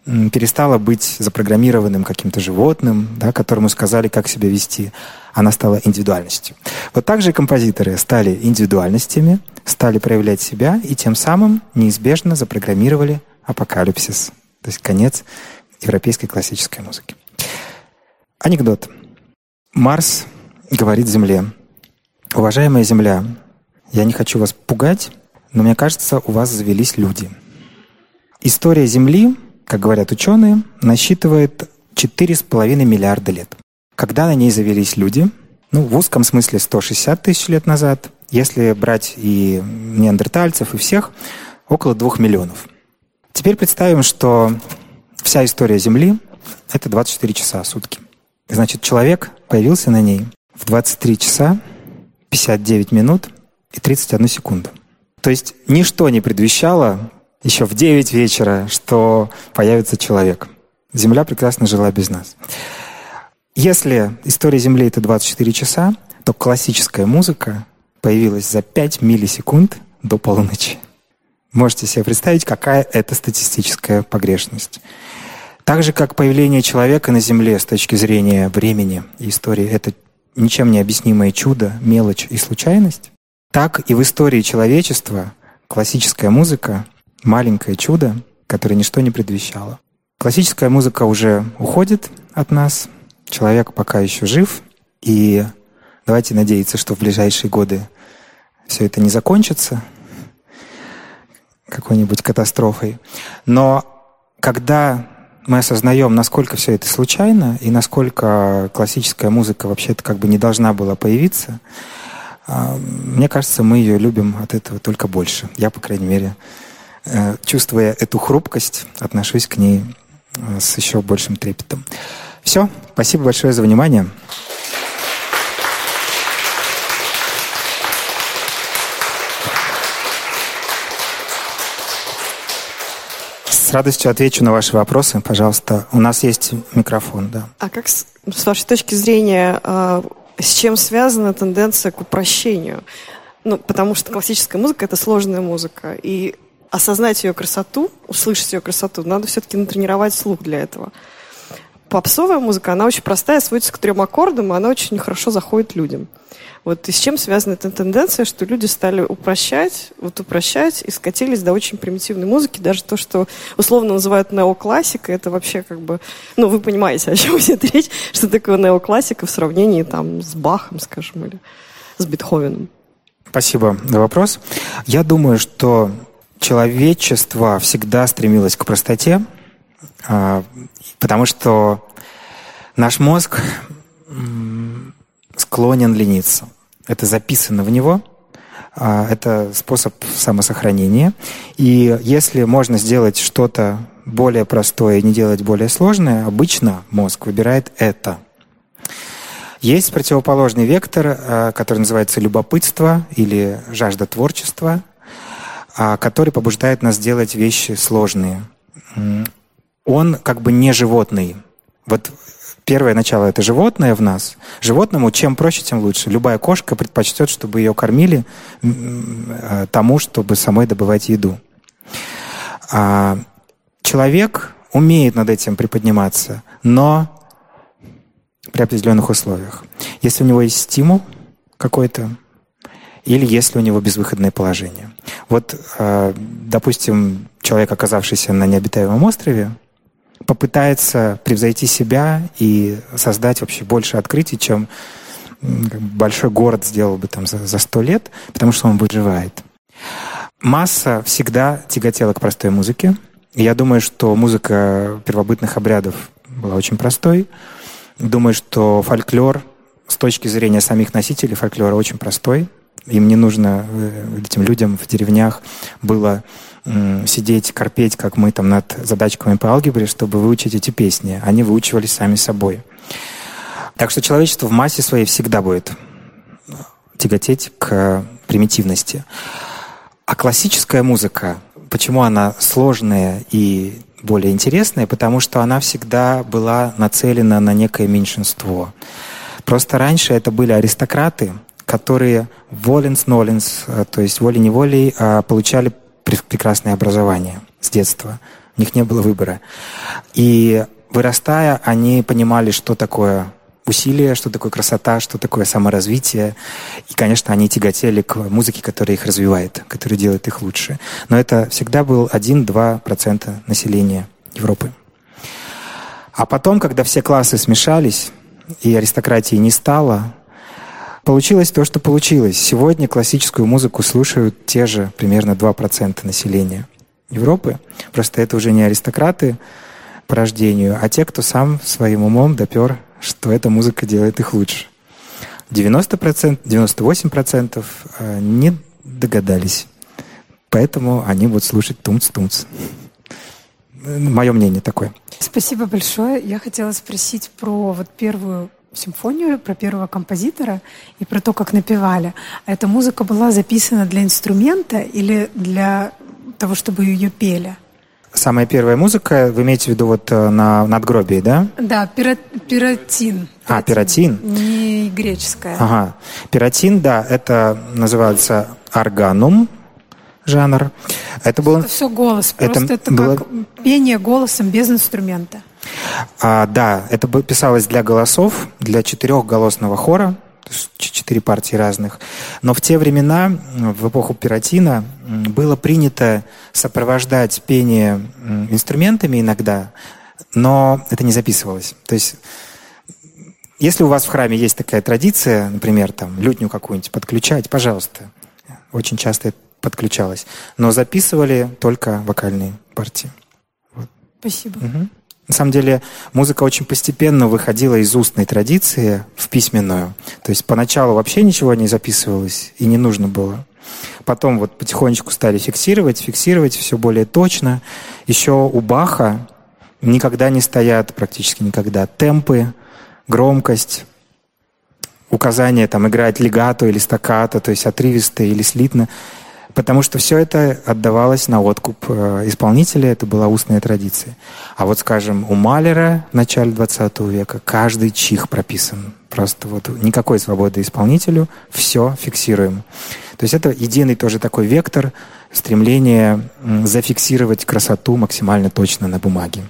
перестала быть запрограммированным каким-то животным, да, которому сказали, как себя вести. Она стала индивидуальностью. Вот так же композиторы стали индивидуальностями, стали проявлять себя и тем самым неизбежно запрограммировали апокалипсис, то есть конец европейской классической музыки. Анекдот. Марс говорит Земле, «Уважаемая Земля, я не хочу вас пугать, но мне кажется, у вас завелись люди. История Земли, как говорят ученые, насчитывает 4,5 миллиарда лет. Когда на ней завелись люди, ну, в узком смысле 160 тысяч лет назад, если брать и неандертальцев, и всех, около 2 миллионов. Теперь представим, что вся история Земли — это 24 часа сутки. Значит, человек появился на ней в 23 часа 59 минут и 31 секунду. То есть ничто не предвещало еще в 9 вечера, что появится человек. Земля прекрасно жила без нас. Если история Земли — это 24 часа, то классическая музыка появилась за 5 миллисекунд до полуночи. Можете себе представить, какая это статистическая погрешность. Так же, как появление человека на Земле с точки зрения времени и истории — это ничем не объяснимое чудо, мелочь и случайность, так и в истории человечества классическая музыка — маленькое чудо, которое ничто не предвещало. Классическая музыка уже уходит от нас, человек пока еще жив, и давайте надеяться, что в ближайшие годы все это не закончится какой-нибудь катастрофой. Но когда мы осознаем, насколько все это случайно и насколько классическая музыка вообще-то как бы не должна была появиться, а, мне кажется, мы ее любим от этого только больше. Я, по крайней мере, чувствуя эту хрупкость, отношусь к ней э, с еще большим трепетом. Все. Спасибо большое за внимание. С радостью отвечу на ваши вопросы. Пожалуйста, у нас есть микрофон, да. А как, с вашей точки зрения, а, с чем связана тенденция к упрощению? Ну, потому что классическая музыка — это сложная музыка. И осознать ее красоту, услышать ее красоту, надо все-таки натренировать слух для этого. Попсовая музыка, она очень простая, сводится к трем аккордам, и она очень хорошо заходит людям. Вот и с чем связана эта тенденция, что люди стали упрощать, вот упрощать и скатились до очень примитивной музыки. Даже то, что условно называют неоклассикой, это вообще как бы... Ну, вы понимаете, о чем идет речь, что такое неоклассика в сравнении там с Бахом, скажем, или с Бетховеном. Спасибо за вопрос. Я думаю, что человечество всегда стремилось к простоте, а, потому что наш мозг склонен лениться. Это записано в него, а, это способ самосохранения. И если можно сделать что-то более простое и не делать более сложное, обычно мозг выбирает это. Есть противоположный вектор, а, который называется любопытство или жажда творчества, который побуждает нас делать вещи сложные. Он как бы не животный. Вот первое начало — это животное в нас. Животному чем проще, тем лучше. Любая кошка предпочтет, чтобы ее кормили э, тому, чтобы самой добывать еду. А человек умеет над этим приподниматься, но при определенных условиях. Если у него есть стимул какой-то, или если у него безвыходное положение. Вот, э, допустим, человек, оказавшийся на необитаемом острове, попытается превзойти себя и создать вообще больше открытий, чем большой город сделал бы там за сто лет, потому что он выживает. Масса всегда тяготела к простой музыке. Я думаю, что музыка первобытных обрядов была очень простой. Думаю, что фольклор с точки зрения самих носителей фольклора очень простой. Им не нужно, э, этим людям в деревнях было сидеть, корпеть, как мы там над задачками по алгебре, чтобы выучить эти песни. Они выучивались сами собой. Так что человечество в массе своей всегда будет тяготеть к примитивности. А классическая музыка, почему она сложная и более интересная? Потому что она всегда была нацелена на некое меньшинство. Просто раньше это были аристократы, которые воленс-ноленс, э, то есть волей-неволей, а, получали прекрасное образование с детства. У них не было выбора. И вырастая, они понимали, что такое усилия, что такое красота, что такое саморазвитие. И, конечно, они тяготели к музыке, которая их развивает, которая делает их лучше. Но это всегда был 1-2% населения Европы. А потом, когда все классы смешались, и аристократии не стало, получилось то, что получилось. Сегодня классическую музыку слушают те же примерно 2% населения Европы. Просто это уже не аристократы по рождению, а те, кто сам своим умом допер что эта музыка делает их лучше. 90%, 98% э, не догадались. Поэтому они будут слушать тумц-тумц. Мое мнение такое. Спасибо большое. Я хотела спросить про вот первую симфонию, про первого композитора и про то, как напевали. А эта музыка была записана для инструмента или для того, чтобы ее пели? Самая первая музыка, вы имеете в виду вот э, на надгробии, да? Да, пира, пиратин. А, пиратин. Не греческая. Ага. Пиратин, да, это называется органум, жанр. Это было... Это все голос, просто это, это было... как пение голосом без инструмента. А, да, это писалось для голосов, для четырехголосного хора, четыре партии разных. Но в те времена, в эпоху пиратина, было принято сопровождать пение инструментами иногда, но это не записывалось. То есть если у вас в храме есть такая традиция, например, там, лютню какую-нибудь подключать, пожалуйста. Очень часто это подключалось. Но записывали только вокальные партии. Вот. Спасибо. Угу. На самом деле музыка очень постепенно выходила из устной традиции в письменную. То есть поначалу вообще ничего не записывалось и не нужно было. Потом вот потихонечку стали фиксировать, фиксировать все более точно. Еще у Баха никогда не стоят, практически никогда, темпы, громкость, указание там играть легато или стаккато, то есть отрывисто или слитно. Потому что все это отдавалось на откуп э, исполнителя, это была устная традиция. А вот, скажем, у Малера в начале 20 века каждый чих прописан. Просто вот никакой свободы исполнителю, все фиксируем. То есть это единый тоже такой вектор стремления зафиксировать красоту максимально точно на бумаге.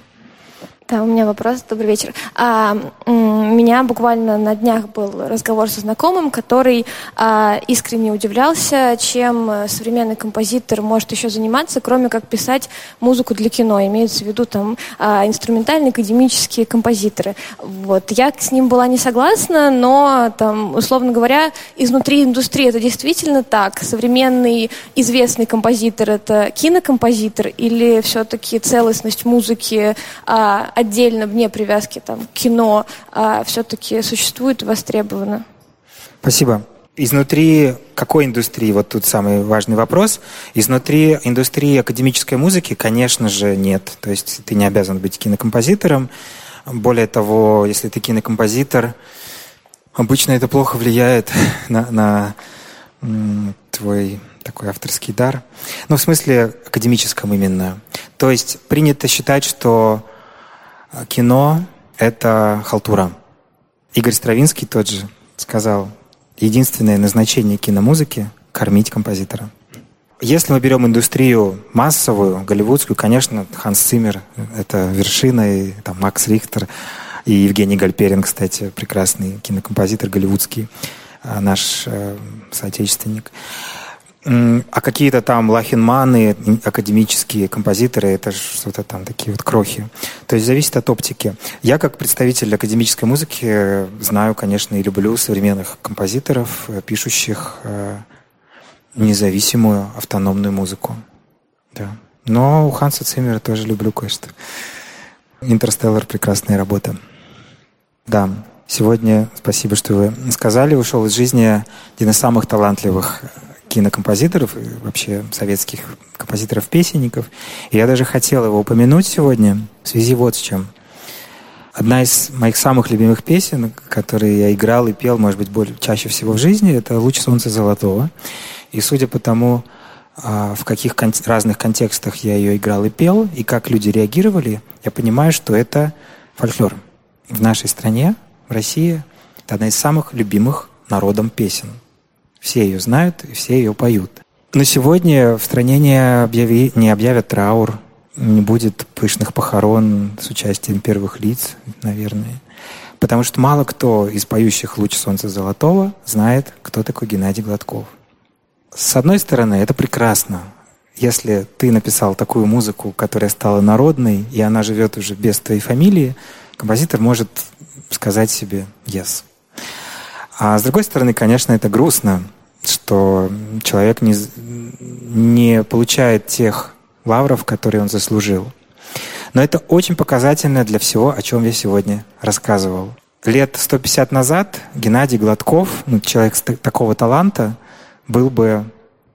Да, у меня вопрос. Добрый вечер. А, у меня буквально на днях был разговор со знакомым, который а, искренне удивлялся, чем э, современный композитор может еще заниматься, кроме как писать музыку для кино. Имеется в виду там а, инструментальные академические композиторы. Вот. Я с ним была не согласна, но там, условно говоря, изнутри индустрии это действительно так. Современный известный композитор это кинокомпозитор или все-таки целостность музыки а, отдельно вне привязки там, к кино а, все-таки существует востребовано? Спасибо. Изнутри какой индустрии, вот тут самый важный вопрос, изнутри индустрии академической музыки, конечно же, нет. То есть ты не обязан быть кинокомпозитором. Более того, если ты кинокомпозитор, обычно это плохо влияет на, на твой такой авторский дар. Ну, в смысле академическом именно. То есть принято считать, что кино — это халтура. Игорь Стравинский тот же сказал, единственное назначение киномузыки — кормить композитора. Если мы берем индустрию массовую, голливудскую, конечно, Ханс Циммер — это вершина, и там Макс Рихтер, и Евгений Гальперин, кстати, прекрасный кинокомпозитор голливудский. э, наш э, соотечественник. А какие-то там лахинманы, академические композиторы, это что-то там такие вот крохи. То есть зависит от оптики. Я как представитель академической музыки знаю, конечно, и люблю современных композиторов, пишущих независимую автономную музыку. Да. Но у Ханса Циммера тоже люблю кое-что. Интерстеллар — прекрасная работа. Да, сегодня спасибо, что вы сказали. Ушел из жизни один из самых талантливых кинокомпозиторов, и вообще советских композиторов-песенников. И я даже хотел его упомянуть сегодня в связи вот с чем. Одна из моих самых любимых песен, которые я играл и пел, может быть, более, чаще всего в жизни, это «Луч солнца золотого». И судя по тому, а, в каких кон- разных контекстах я ее играл и пел, и как люди реагировали, я понимаю, что это фольклор. В нашей стране, в России, это одна из самых любимых народом песен. Все ее знают и все ее поют. Но сегодня в стране не, объяви, не объявят траур, не будет пышных похорон с участием первых лиц, наверное. Потому что мало кто из поющих «Луч солнца золотого» знает, кто такой Геннадий Гладков. С одной стороны, это прекрасно. Если ты написал такую музыку, которая стала народной, и она живет уже без твоей фамилии, композитор может сказать себе «yes». А с другой стороны, конечно, это грустно, что человек не, не получает тех лавров, которые он заслужил. Но это очень показательно для всего, о чем я сегодня рассказывал. Лет 150 назад Геннадий Гладков, ну, человек такого таланта, был бы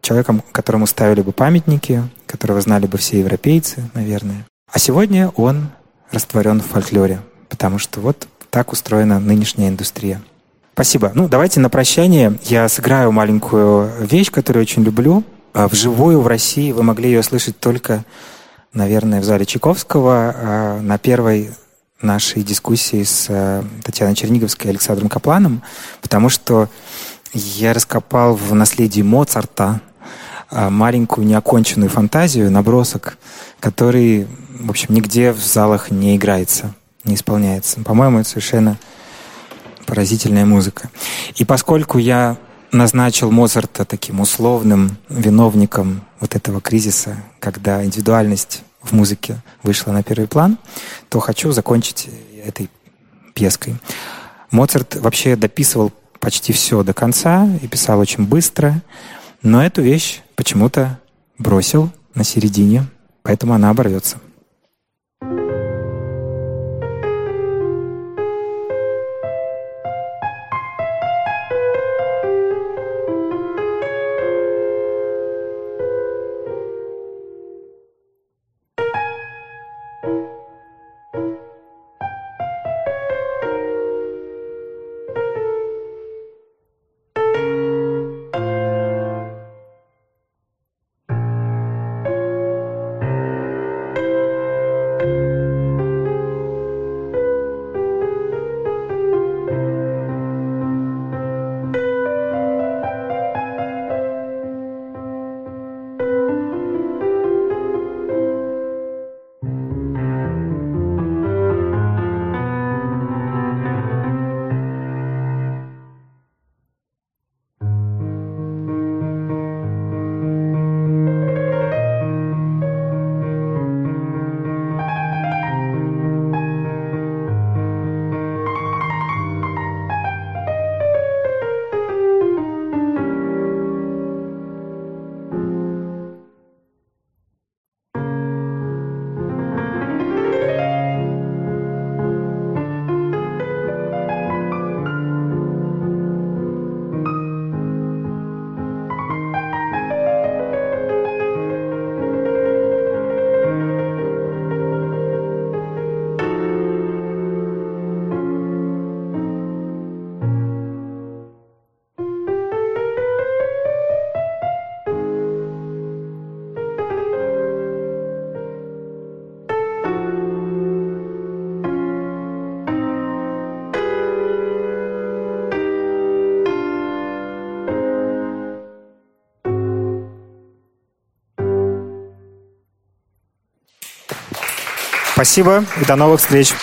человеком, которому ставили бы памятники, которого знали бы все европейцы, наверное. А сегодня он растворен в фольклоре, потому что вот так устроена нынешняя индустрия. Спасибо. Ну, давайте на прощание я сыграю маленькую вещь, которую очень люблю. А вживую в России вы могли ее слышать только, наверное, в зале Чайковского а, на первой нашей дискуссии с э, Татьяной Черниговской и Александром Капланом, потому что я раскопал в наследии Моцарта а, маленькую неоконченную фантазию, набросок, который, в общем, нигде в залах не играется, не исполняется. По-моему, это совершенно поразительная музыка. И поскольку я назначил Моцарта таким условным виновником вот этого кризиса, когда индивидуальность в музыке вышла на первый план, то хочу закончить этой пьеской. Моцарт вообще дописывал почти все до конца и писал очень быстро, но эту вещь почему-то бросил на середине, поэтому она оборвется. Спасибо и до новых встреч.